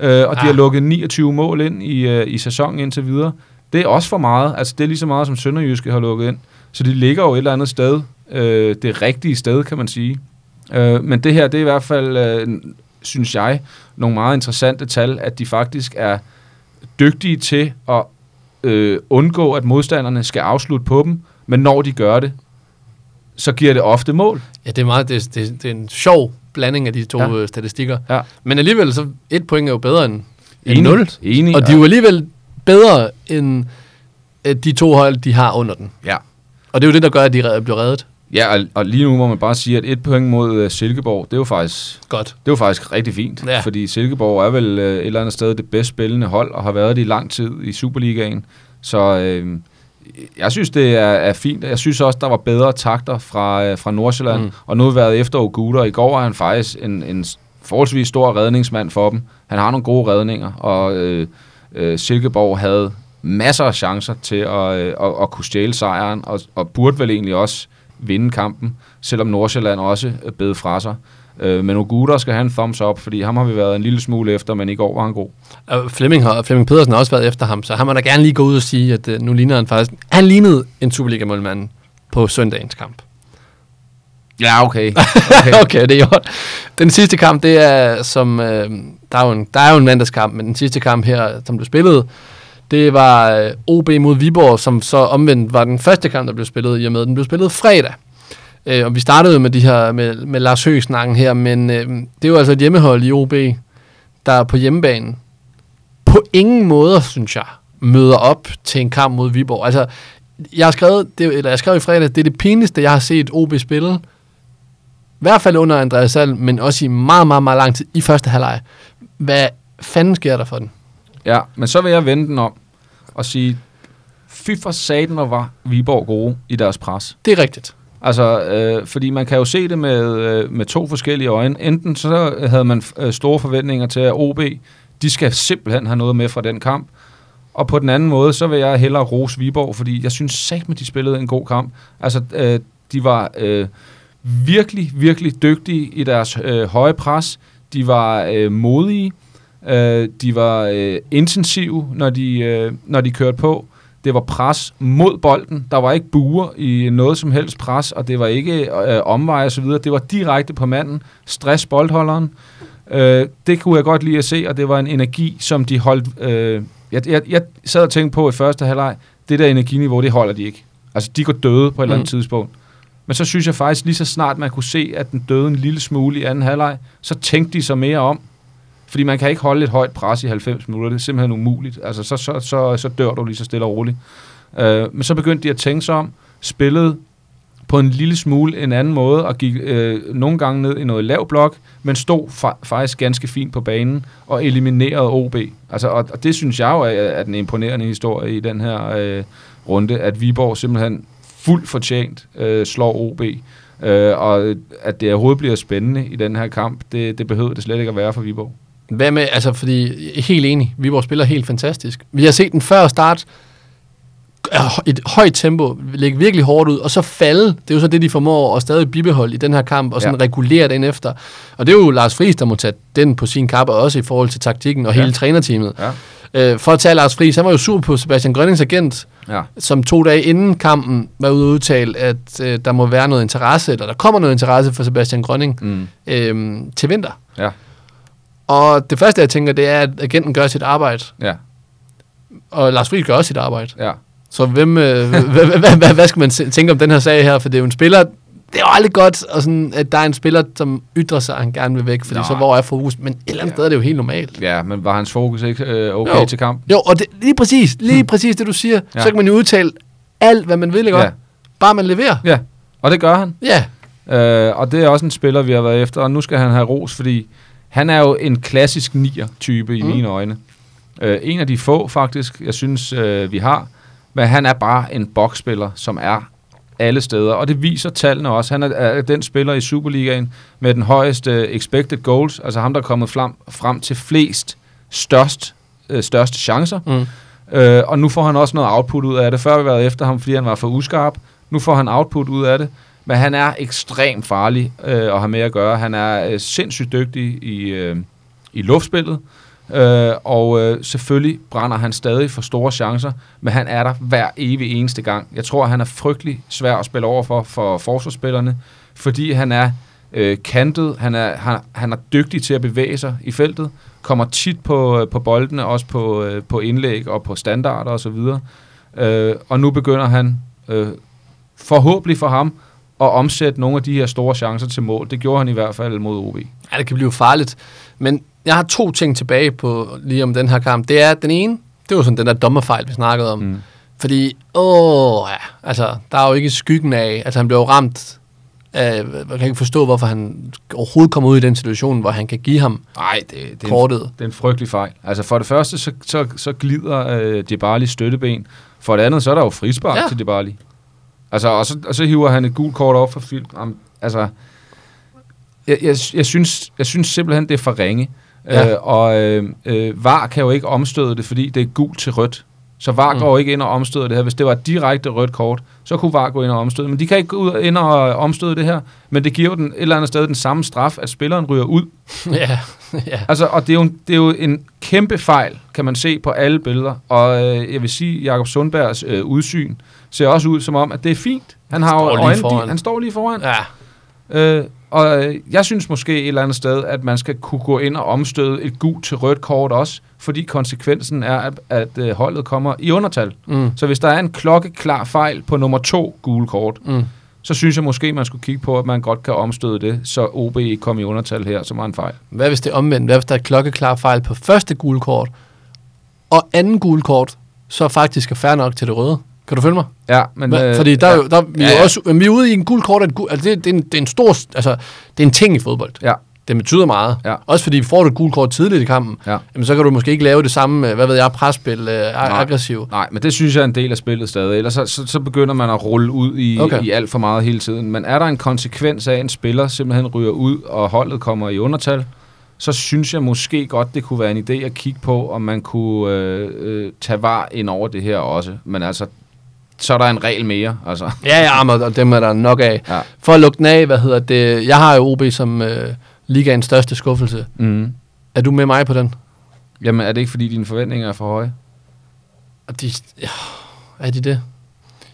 Øh, og de har lukket 29 mål ind i, øh, i sæsonen indtil videre. Det er også for meget. Altså, det er lige så meget, som Sønderjyske har lukket ind. Så de ligger jo et eller andet sted. Øh, det rigtige sted, kan man sige. Øh, men det her, det er i hvert fald, øh, synes jeg, nogle meget interessante tal, at de faktisk er dygtige til at øh, undgå, at modstanderne skal afslutte på dem, men når de gør det, så giver det ofte mål. Ja, det er, meget, det, det, det er en sjov blanding af de to ja. Øh, statistikker. Ja. Men alligevel, så et point er jo bedre end, end 0. Enig. Og de er jo alligevel bedre end de to hold, de har under den. Ja. Og det er jo det, der gør, at de bliver reddet. Ja, og, og lige nu må man bare sige, at et point mod uh, Silkeborg, det er jo faktisk, Godt. Det er faktisk rigtig fint. Ja. Fordi Silkeborg er vel uh, et eller andet sted det bedst spillende hold, og har været det i lang tid i Superligaen. Så uh, jeg synes, det er, er fint. Jeg synes også, der var bedre takter fra, uh, fra Nordsjælland. Mm. Og nu har vi været efter Oguda. I går er han faktisk en, en forholdsvis stor redningsmand for dem. Han har nogle gode redninger, og uh, uh, Silkeborg havde masser af chancer til at, øh, at, at kunne stjæle sejren, og, og burde vel egentlig også vinde kampen, selvom Nordsjælland også bed fra sig. Øh, men Oguda skal have en thumbs up, fordi ham har vi været en lille smule efter, men i går var han god. Og Flemming, har, Flemming Pedersen har også været efter ham, så han må da gerne lige gå ud og sige, at uh, nu ligner han faktisk... Han lignede en Superliga-målmand på søndagens kamp. Ja, okay. Okay, okay det er jo. Den sidste kamp, det er som... Øh, der, er jo en, der er jo en mandagskamp, men den sidste kamp her, som blev spillet, det var øh, OB mod Viborg, som så omvendt var den første kamp, der blev spillet, i og med, den blev spillet fredag. Øh, og vi startede med, de her, med, med Lars Høgh-snakken her, men øh, det er jo altså et hjemmehold i OB, der er på hjemmebanen. På ingen måde, synes jeg, møder op til en kamp mod Viborg. Altså, jeg har skrevet, det, eller jeg skrev i fredag, det er det pinligste, jeg har set OB spille. I hvert fald under Andreas Sall, men også i meget, meget, meget lang tid i første halvleg. Hvad fanden sker der for den? Ja, men så vil jeg vende den om og sige, fy for satan, hvor var Viborg gode i deres pres. Det er rigtigt. Altså, øh, fordi man kan jo se det med, øh, med to forskellige øjne. Enten så havde man øh, store forventninger til, at OB, de skal simpelthen have noget med fra den kamp. Og på den anden måde, så vil jeg hellere rose Viborg, fordi jeg synes satme, de spillede en god kamp. Altså, øh, de var øh, virkelig, virkelig dygtige i deres øh, høje pres. De var øh, modige. Øh, de var øh, intensive, når de, øh, når de kørte på. Det var pres mod bolden. Der var ikke buer i noget som helst pres, og det var ikke øh, omveje osv. Det var direkte på manden. Stress boldholderen. Øh, det kunne jeg godt lide at se, og det var en energi, som de holdt... Øh, jeg, jeg, jeg sad og tænkte på i første halvleg, det der energiniveau, det holder de ikke. Altså, de går døde på et mm. eller andet mm. tidspunkt. Men så synes jeg faktisk, lige så snart man kunne se, at den døde en lille smule i anden halvleg, så tænkte de sig mere om. Fordi man kan ikke holde et højt pres i 90 minutter. Det er simpelthen umuligt. Altså, så, så, så, så dør du lige så stille og roligt. Øh, men så begyndte de at tænke sig om, spillede på en lille smule en anden måde, og gik øh, nogle gange ned i noget lav blok, men stod fa- faktisk ganske fint på banen, og eliminerede OB. Altså, og, og det synes jeg jo er, er den imponerende historie i den her øh, runde, at Viborg simpelthen fuldt fortjent øh, slår OB. Øh, og at det overhovedet bliver spændende i den her kamp, det, det behøver det slet ikke at være for Viborg. Hvad med, altså fordi, helt enig, Viborg spiller helt fantastisk. Vi har set den før start, et højt tempo, lægge virkelig hårdt ud, og så falde. Det er jo så det, de formår at stadig bibeholde i den her kamp, og sådan ja. regulere den efter. Og det er jo Lars Friis, der må tage den på sin kappe, også i forhold til taktikken og ja. hele trænerteamet. Ja. Øh, for at tage Lars Friis, han var jo sur på Sebastian Grønnings agent, ja. som to dage inden kampen var ude og udtale, at øh, der må være noget interesse, eller der kommer noget interesse for Sebastian Grønning mm. øh, til vinter. Ja. Og det første, jeg tænker, det er, at agenten gør sit arbejde. Ja. Og Lars Friis gør også sit arbejde. Ja. Så hvem, øh, hvad, skal man tænke om den her sag her? For det er jo en spiller, det er jo aldrig godt, og sådan, at der er en spiller, som ytrer sig, at han gerne vil væk, fordi Nej. så hvor er fokus? Men et eller andet Ja. sted er det jo helt normalt. Ja, men var hans fokus ikke øh, okay Jo. til kampen? Jo, og det, lige præcis, lige præcis det, du siger. Ja. Så kan man jo udtale alt, hvad man vil, ikke? Ja. Ja. Bare man leverer. Ja, og det gør han. Ja. Øh, og det er også en spiller, vi har været efter, og nu skal han have ros, fordi han er jo en klassisk nier-type i mm. Mine øjne. Øh, en af de få, faktisk, jeg synes, øh, vi har. Men han er bare en boksspiller, som er alle steder, og det viser tallene også. Han er, er den spiller i Superligaen med den højeste expected goals, altså ham, der er kommet frem, frem til flest størst, øh, største chancer. Mm. Øh, og nu får han også noget output ud af det. Før har vi været efter ham, fordi han var for uskarp. Nu får han output ud af det. Men han er ekstremt farlig øh, at have med at gøre. Han er øh, sindssygt dygtig i, øh, i luftspillet. Øh, og øh, selvfølgelig brænder han stadig for store chancer, men han er der hver evig eneste gang. Jeg tror, han er frygtelig svær at spille over for, for forsvarsspillerne, fordi han er øh, kantet, han er, han, han er dygtig til at bevæge sig i feltet, kommer tit på, øh, på boldene, også på, øh, på indlæg og på standarder osv. Øh, og nu begynder han, øh, forhåbentlig for ham, at omsætte nogle af de her store chancer til mål. Det gjorde han i hvert fald mod OB. Ja, det kan blive farligt. Men jeg har to ting tilbage på lige om den her kamp. Det er, den ene, det var sådan den der dommerfejl, vi snakkede om. Mm. Fordi, åh, ja, altså, der er jo ikke skyggen af, altså han blev ramt jeg kan ikke forstå, hvorfor han overhovedet kommer ud i den situation, hvor han kan give ham Nej, det, det, er en, kortet. det er en frygtelig fejl. Altså for det første, så, så, så glider øh, Djibali støtteben. For det andet, så er der jo frispark. Ja. til Djibali. Altså, og så, og så hiver han et gult kort op for film. Altså, jeg, jeg, jeg, synes, jeg synes simpelthen, det er for ringe. Ja. Øh, og øh, øh, VAR kan jo ikke omstøde det, fordi det er gult til rødt. Så VAR mm. Går ikke ind og omstøder det her. Hvis det var et direkte rødt kort, så kunne VAR gå ind og omstøde. Men de kan ikke gå ud ind og omstøde det her. Men det giver jo den, et eller andet sted den samme straf, at spilleren ryger ud. ja, ja. Altså, og det er, jo, en- det er jo en kæmpe fejl, kan man se på alle billeder. Og øh, jeg vil sige, Jakob Sundbergs øh, udsyn ser også ud som om, at det er fint. Han har jo Står lige øjnene, foran. han står lige foran. ja. Øh, og øh, jeg synes måske et eller andet sted, at man skal kunne gå ind og omstøde et gult til rødt kort også, fordi konsekvensen er, at, at øh, holdet kommer i undertal. Mm. Så hvis der er en klokkeklar fejl på nummer to gule kort, Mm. så synes jeg måske, man skulle kigge på, at man godt kan omstøde det, så OB ikke kommer i undertal her, som var en fejl. Hvad hvis det er omvendt? Hvad hvis der er klokkeklar fejl på første gule kort, og anden gule kort, så faktisk er fair nok til det røde? Kan du følge mig? Ja, men... Men, øh, Fordi der, ja. er jo, der, vi, er Ja, ja. også, men vi er ude i en gul kort, gul, altså det, det, er en, det er en stor, altså det er en ting i fodbold. Ja, Det betyder meget. Ja. Også fordi får du et gult kort tidligt i kampen, ja. jamen, så kan du måske ikke lave det samme, øh, hvad ved jeg, presspil, øh, aggressiv. Nej, men det synes jeg er en del af spillet stadig. Ellers så, så, så begynder man at rulle ud i. Okay. i alt for meget hele tiden. Men er der en konsekvens af, at en spiller simpelthen ryger ud, og holdet kommer i undertal, så synes jeg måske godt, det kunne være en idé at kigge på, om man kunne øh, øh, tage var ind over det her også. Men altså, så er der en regel mere. Altså. Ja, ja, men, og dem er der nok af. Ja. For at lukke den af, hvad hedder det, jeg har jo OB som øh, ligaens største skuffelse. Mm. Er du med mig på den? Jamen, er det ikke, fordi dine forventninger er for høje? Og de, ja, er de det?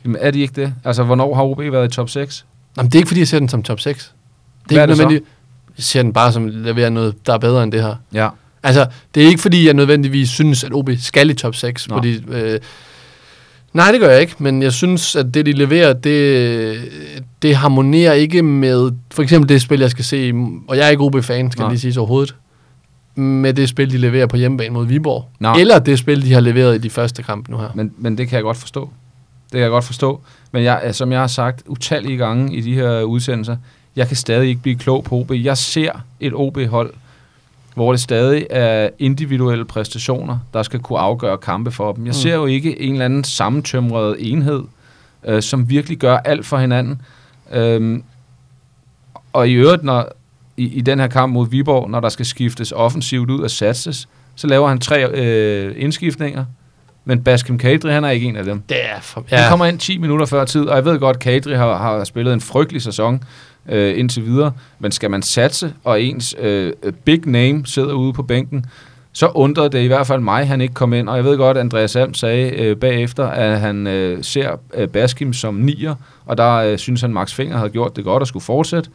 Jamen, er de ikke det? Altså, hvornår har OB været i top 6? Jamen, det er ikke fordi, jeg ser den som top 6. Det Hvad er er ikke det så? Jeg ser den bare som leverer noget, der er bedre end det her. Ja. Altså, det er ikke fordi, jeg nødvendigvis synes, at OB skal i top 6, Nå. fordi... Øh, nej, det gør jeg ikke, men jeg synes, at det, de leverer, det, det harmonerer ikke med... For eksempel det spil, jeg skal se, og jeg er ikke OB-fan, skal Nej. lige sige overhovedet, med det spil, de leverer på hjemmebane mod Viborg. Nå. Eller det spil, de har leveret i de første kampe nu her. Men, men det kan jeg godt forstå. Det kan jeg godt forstå. Men jeg, øh, som jeg har sagt utallige gange i de her udsendelser, jeg kan stadig ikke blive klog på OB. Jeg ser et OB-hold, hvor det stadig er individuelle præstationer, der skal kunne afgøre kampe for dem. Jeg Mm. ser jo ikke en eller anden sammentømret enhed, øh, som virkelig gør alt for hinanden. Øhm, og i øvrigt, når, i, i den her kamp mod Viborg, når der skal skiftes offensivt ud og satses, så laver han tre øh, indskiftninger, men Baskim Kadri, han er ikke en af dem. Det er for... Ja. Han kommer ind 10 minutter før tid, og jeg ved godt, Kadri har, har spillet en frygtelig sæson øh, indtil videre, men skal man satse, og ens øh, big name sidder ude på bænken, så undrede det i hvert fald mig, at han ikke kom ind. Og jeg ved godt, at Andreas Alm sagde øh, bagefter, at han øh, ser øh, Baskim som nier, og der øh, synes han, Max Finger havde gjort det godt og skulle fortsætte.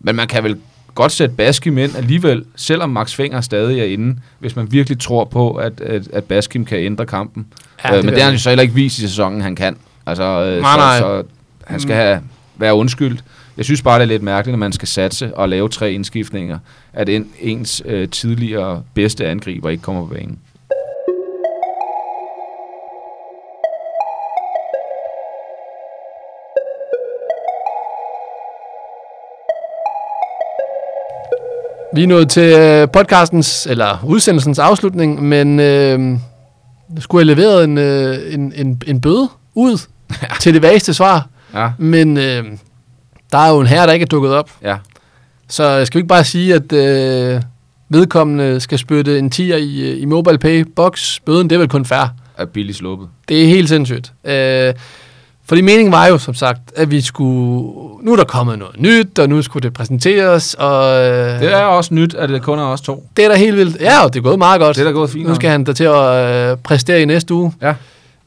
Men man kan vel godt sætte Baskim ind alligevel, selvom Max Finger stadig er inde, hvis man virkelig tror på, at, at, at Baskim kan ændre kampen. Ja, øh, men det har han jo så heller ikke vist i sæsonen, han kan. Altså, øh, Nej, så, nej. så han skal have, være undskyldt. Jeg synes bare, det er lidt mærkeligt, når man skal satse og lave tre indskiftninger, at en, ens øh, tidligere bedste angriber ikke kommer på banen. Vi er nået til øh, podcastens, eller udsendelsens afslutning, men øh, skulle have leveret en, øh, en, en, en bøde ud til det vageste svar. Ja, Men øh, der er jo en herre, der ikke er dukket op. ja. Så skal vi ikke bare sige, at øh, vedkommende skal spytte en 10'er i, øh, i MobilePay box Bøden, det er vel kun fair. Er billigt sluppet. Det er helt sindssygt. Øh, fordi meningen var jo, som sagt, at vi skulle... Nu er der kommet noget nyt, og nu skulle det præsenteres, og... Øh, Det er også nyt, at det kun er os to. det er da helt vildt. Ja, og det er gået meget godt. Det er da gået fint. Nu skal han da til at øh, præstere i næste uge. Ja.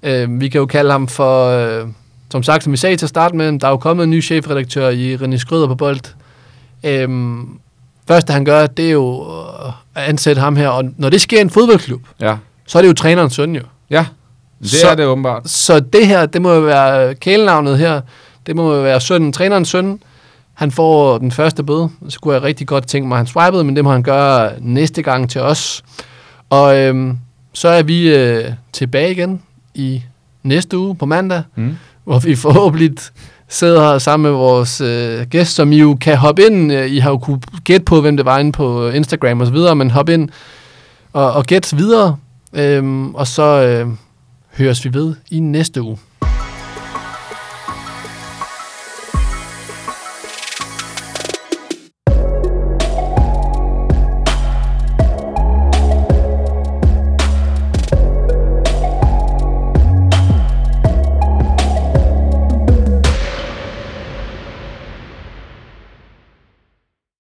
Øh, vi kan jo kalde ham for, øh, som sagt, som vi sagde til at starte med, der er jo kommet en ny chefredaktør i René Skrøder på Bold. Øh, første han gør, det er jo øh, at ansætte ham her, og når det sker i en fodboldklub, Ja. så er det jo trænerens søn jo. Ja, det Så- er det åbenbart. Så det her, det må jo være kælenavnet her, det må jo være sønnen, trænerens søn. Han får den første bøde. Så kunne jeg rigtig godt tænke mig, at han swipede, men det må han gøre næste gang til os. Og øhm, så er vi øh, tilbage igen i næste uge på mandag, Mm hvor vi forhåbentlig sidder her sammen med vores øh, gæst, som I jo kan hoppe ind. Øh, I har jo kunne gætte på, hvem det var inde på Instagram og så videre, men hop ind og, og gæt videre. Øhm, og så øh, høres vi ved i næste uge.